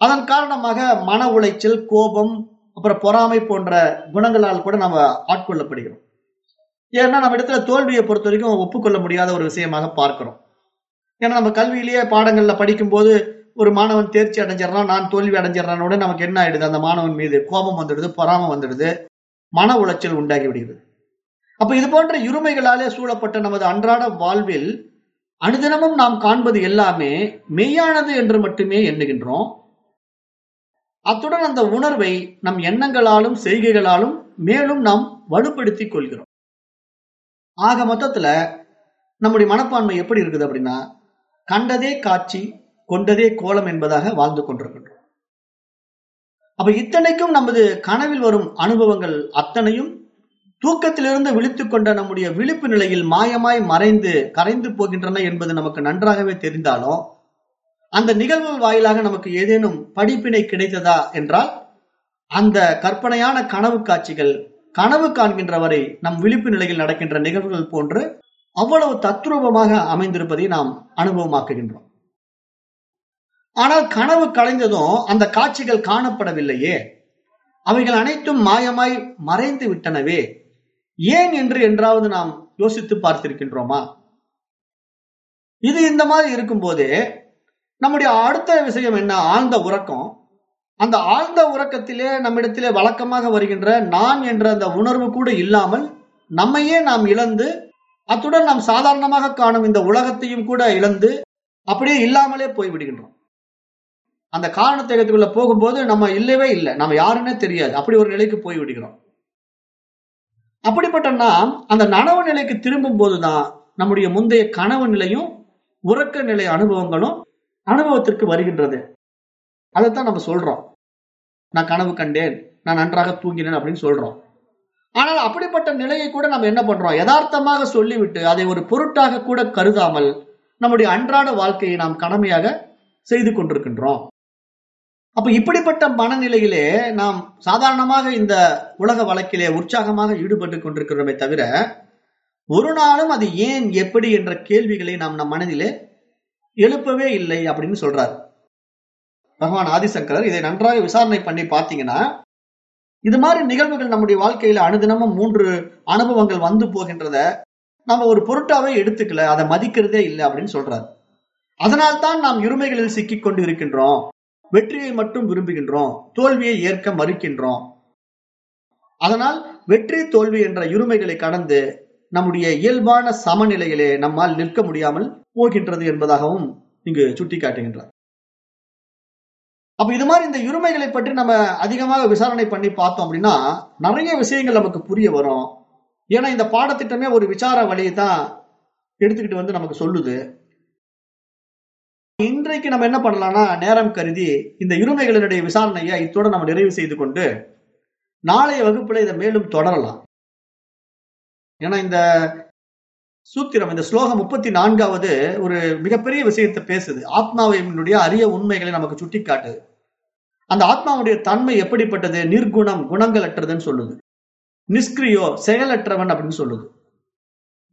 [SPEAKER 2] அதன் காரணமாக மன உளைச்சல் கோபம் அப்புறம் பொறாமை போன்ற குணங்களால் கூட நம்ம ஆட்கொள்ளப்படுகிறோம் ஏன்னா நம்ம இடத்துல தோல்வியை பொறுத்த வரைக்கும் ஒப்புக்கொள்ள முடியாத ஒரு விஷயமாக பார்க்கிறோம் ஏன்னா நம்ம கல்வியிலேயே பாடங்கள்ல படிக்கும்போது ஒரு மாணவன் தேர்ச்சி அடைஞ்சிடறான் நான் தோல்வி உடனே நமக்கு என்ன ஆயிடுது அந்த மாணவன் மீது கோபம் வந்துடுது பொறாமை வந்துடுது மன உளைச்சல் உண்டாகி விடுகிறது அப்ப இது போன்ற இருமைகளாலே சூழப்பட்ட நமது அன்றாட வாழ்வில் அனுதினமும் நாம் காண்பது எல்லாமே மெய்யானது என்று மட்டுமே எண்ணுகின்றோம் அத்துடன் அந்த உணர்வை நம் எண்ணங்களாலும் செய்கைகளாலும் மேலும் நாம் வலுப்படுத்திக் கொள்கிறோம் ஆக மொத்தத்துல நம்முடைய மனப்பான்மை எப்படி இருக்குது அப்படின்னா கண்டதே காட்சி கொண்டதே கோலம் என்பதாக வாழ்ந்து கொண்டிருக்கின்றோம் அப்ப இத்தனைக்கும் நமது கனவில் வரும் அனுபவங்கள் அத்தனையும் தூக்கத்திலிருந்து விழித்து கொண்ட நம்முடைய விழிப்பு நிலையில் மாயமாய் மறைந்து கரைந்து போகின்றன என்பது நமக்கு நன்றாகவே தெரிந்தாலும் அந்த நிகழ்வுகள் வாயிலாக நமக்கு ஏதேனும் படிப்பினை கிடைத்ததா என்றால் அந்த கற்பனையான கனவு காட்சிகள் கனவு காண்கின்ற வரை நம் விழிப்பு நிலையில் நடக்கின்ற நிகழ்வுகள் போன்று அவ்வளவு தத்ரூபமாக அமைந்திருப்பதை நாம் அனுபவமாக்குகின்றோம் ஆனால் கனவு கலைந்ததும் அந்த காட்சிகள் காணப்படவில்லையே அவைகள் அனைத்தும் மாயமாய் மறைந்து விட்டனவே ஏன் என்று என்றாவது நாம் யோசித்து பார்த்திருக்கின்றோமா இது இந்த மாதிரி இருக்கும்போதே நம்முடைய அடுத்த விஷயம் என்ன ஆழ்ந்த உறக்கம் அந்த ஆழ்ந்த உறக்கத்திலே நம்மிடத்திலே வழக்கமாக வருகின்ற நான் என்ற அந்த உணர்வு கூட இல்லாமல் நம்மையே நாம் இழந்து அத்துடன் நாம் சாதாரணமாக காணும் இந்த உலகத்தையும் கூட இழந்து அப்படியே இல்லாமலே போய்விடுகின்றோம் அந்த காரணத்தை போகும்போது நம்ம இல்லவே இல்லை நம்ம யாருன்னே தெரியாது அப்படி ஒரு நிலைக்கு போய் விடுகிறோம் அப்படிப்பட்ட நாம் அந்த நனவு நிலைக்கு திரும்பும் போதுதான் நம்முடைய முந்தைய கனவு நிலையும் உறக்க நிலை அனுபவங்களும் அனுபவத்திற்கு வருகின்றது அதைத்தான் நம்ம சொல்றோம் நான் கனவு கண்டேன் நான் நன்றாக தூங்கினேன் அப்படின்னு சொல்றோம் ஆனால் அப்படிப்பட்ட நிலையை கூட நம்ம என்ன பண்றோம் யதார்த்தமாக சொல்லிவிட்டு அதை ஒரு பொருட்டாக கூட கருதாமல் நம்முடைய அன்றாட வாழ்க்கையை நாம் கடமையாக செய்து கொண்டிருக்கின்றோம் அப்ப இப்படிப்பட்ட மனநிலையிலே நாம் சாதாரணமாக இந்த உலக வழக்கிலே உற்சாகமாக ஈடுபட்டு கொண்டிருக்கிறோமே தவிர ஒரு நாளும் அது ஏன் எப்படி என்ற கேள்விகளை நாம் நம் மனதிலே எழுப்பவே இல்லை அப்படின்னு சொல்றாரு பகவான் ஆதிசங்கரர் இதை நன்றாக விசாரணை பண்ணி பார்த்தீங்கன்னா இது மாதிரி நிகழ்வுகள் நம்முடைய வாழ்க்கையில அனுதினமும் மூன்று அனுபவங்கள் வந்து போகின்றத நம்ம ஒரு பொருட்டாவே எடுத்துக்கல அதை மதிக்கிறதே இல்லை அப்படின்னு சொல்றாரு அதனால் தான் நாம் இருமைகளில் சிக்கிக் கொண்டு இருக்கின்றோம் வெற்றியை மட்டும் விரும்புகின்றோம் தோல்வியை ஏற்க மறுக்கின்றோம் அதனால் வெற்றி தோல்வி என்ற இருமைகளை கடந்து நம்முடைய இயல்பான சமநிலையிலே நம்மால் நிற்க முடியாமல் போகின்றது என்பதாகவும் இங்கு சுட்டிக்காட்டுகின்றார் அப்ப இது மாதிரி இந்த இருமைகளை பற்றி நம்ம அதிகமாக விசாரணை பண்ணி பார்த்தோம் அப்படின்னா நிறைய விஷயங்கள் நமக்கு புரிய வரும் ஏன்னா இந்த பாடத்திட்டமே ஒரு விசார வழியை தான் எடுத்துக்கிட்டு வந்து நமக்கு சொல்லுது இன்றைக்கு நம்ம என்ன பண்ணலாம்னா நேரம் கருதி இந்த இருமைகளினுடைய விசாரணையை இத்தோட நம்ம நிறைவு செய்து கொண்டு நாளைய வகுப்புல இதை மேலும் தொடரலாம் ஏன்னா இந்த சூத்திரம் இந்த ஸ்லோகம் முப்பத்தி நான்காவது ஒரு மிகப்பெரிய விஷயத்தை பேசுது ஆத்மாவினுடைய அரிய உண்மைகளை நமக்கு சுட்டி காட்டுது அந்த ஆத்மாவுடைய தன்மை எப்படிப்பட்டது நிர்குணம் குணங்கள் அற்றதுன்னு சொல்லுது நிஷ்கிரியோ செயலற்றவன் அப்படின்னு சொல்லுது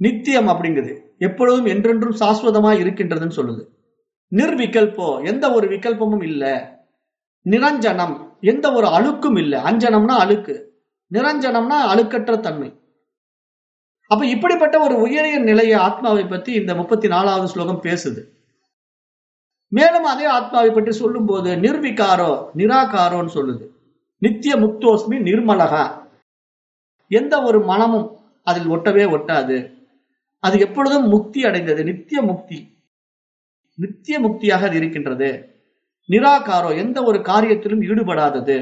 [SPEAKER 2] நித்தியம் அப்படிங்குது எப்பொழுதும் என்றென்றும் சாஸ்வதமா இருக்கின்றதுன்னு சொல்லுது நிர்விகல்போ எந்த ஒரு விகல்பமும் இல்லை நிரஞ்சனம் எந்த ஒரு அழுக்கும் இல்லை அஞ்சனம்னா அழுக்கு நிரஞ்சனம்னா அழுக்கற்ற தன்மை அப்ப இப்படிப்பட்ட ஒரு உயரிய நிலைய ஆத்மாவை பற்றி இந்த முப்பத்தி நாலாவது ஸ்லோகம் பேசுது மேலும் அதே ஆத்மாவை பற்றி சொல்லும் போது நிர்விகாரோ நிராகாரோன்னு சொல்லுது நித்திய முக்தோஸ்மி நிர்மலகா எந்த ஒரு மனமும் அதில் ஒட்டவே ஒட்டாது அது எப்பொழுதும் முக்தி அடைந்தது நித்திய முக்தி நித்திய முக்தியாக அது இருக்கின்றது நிராகாரோ எந்த ஒரு காரியத்திலும் ஈடுபடாதது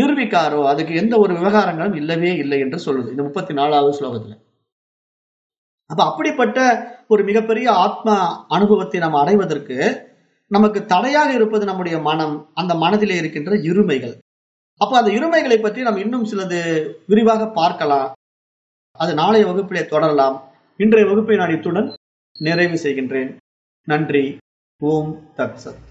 [SPEAKER 2] நிர்விகாரோ அதுக்கு எந்த ஒரு விவகாரங்களும் இல்லவே இல்லை என்று சொல்லுது இந்த முப்பத்தி நாலாவது ஸ்லோகத்துல அப்ப அப்படிப்பட்ட ஒரு மிகப்பெரிய ஆத்ம அனுபவத்தை நாம் அடைவதற்கு நமக்கு தடையாக இருப்பது நம்முடைய மனம் அந்த மனதிலே இருக்கின்ற இருமைகள் அப்ப அந்த இருமைகளை பற்றி நாம் இன்னும் சிலது விரிவாக பார்க்கலாம் அது நாளைய வகுப்பிலே தொடரலாம் இன்றைய வகுப்பை நான் இத்துடன் நிறைவு செய்கின்றேன்
[SPEAKER 1] நன்றி ஓம் தத்சத்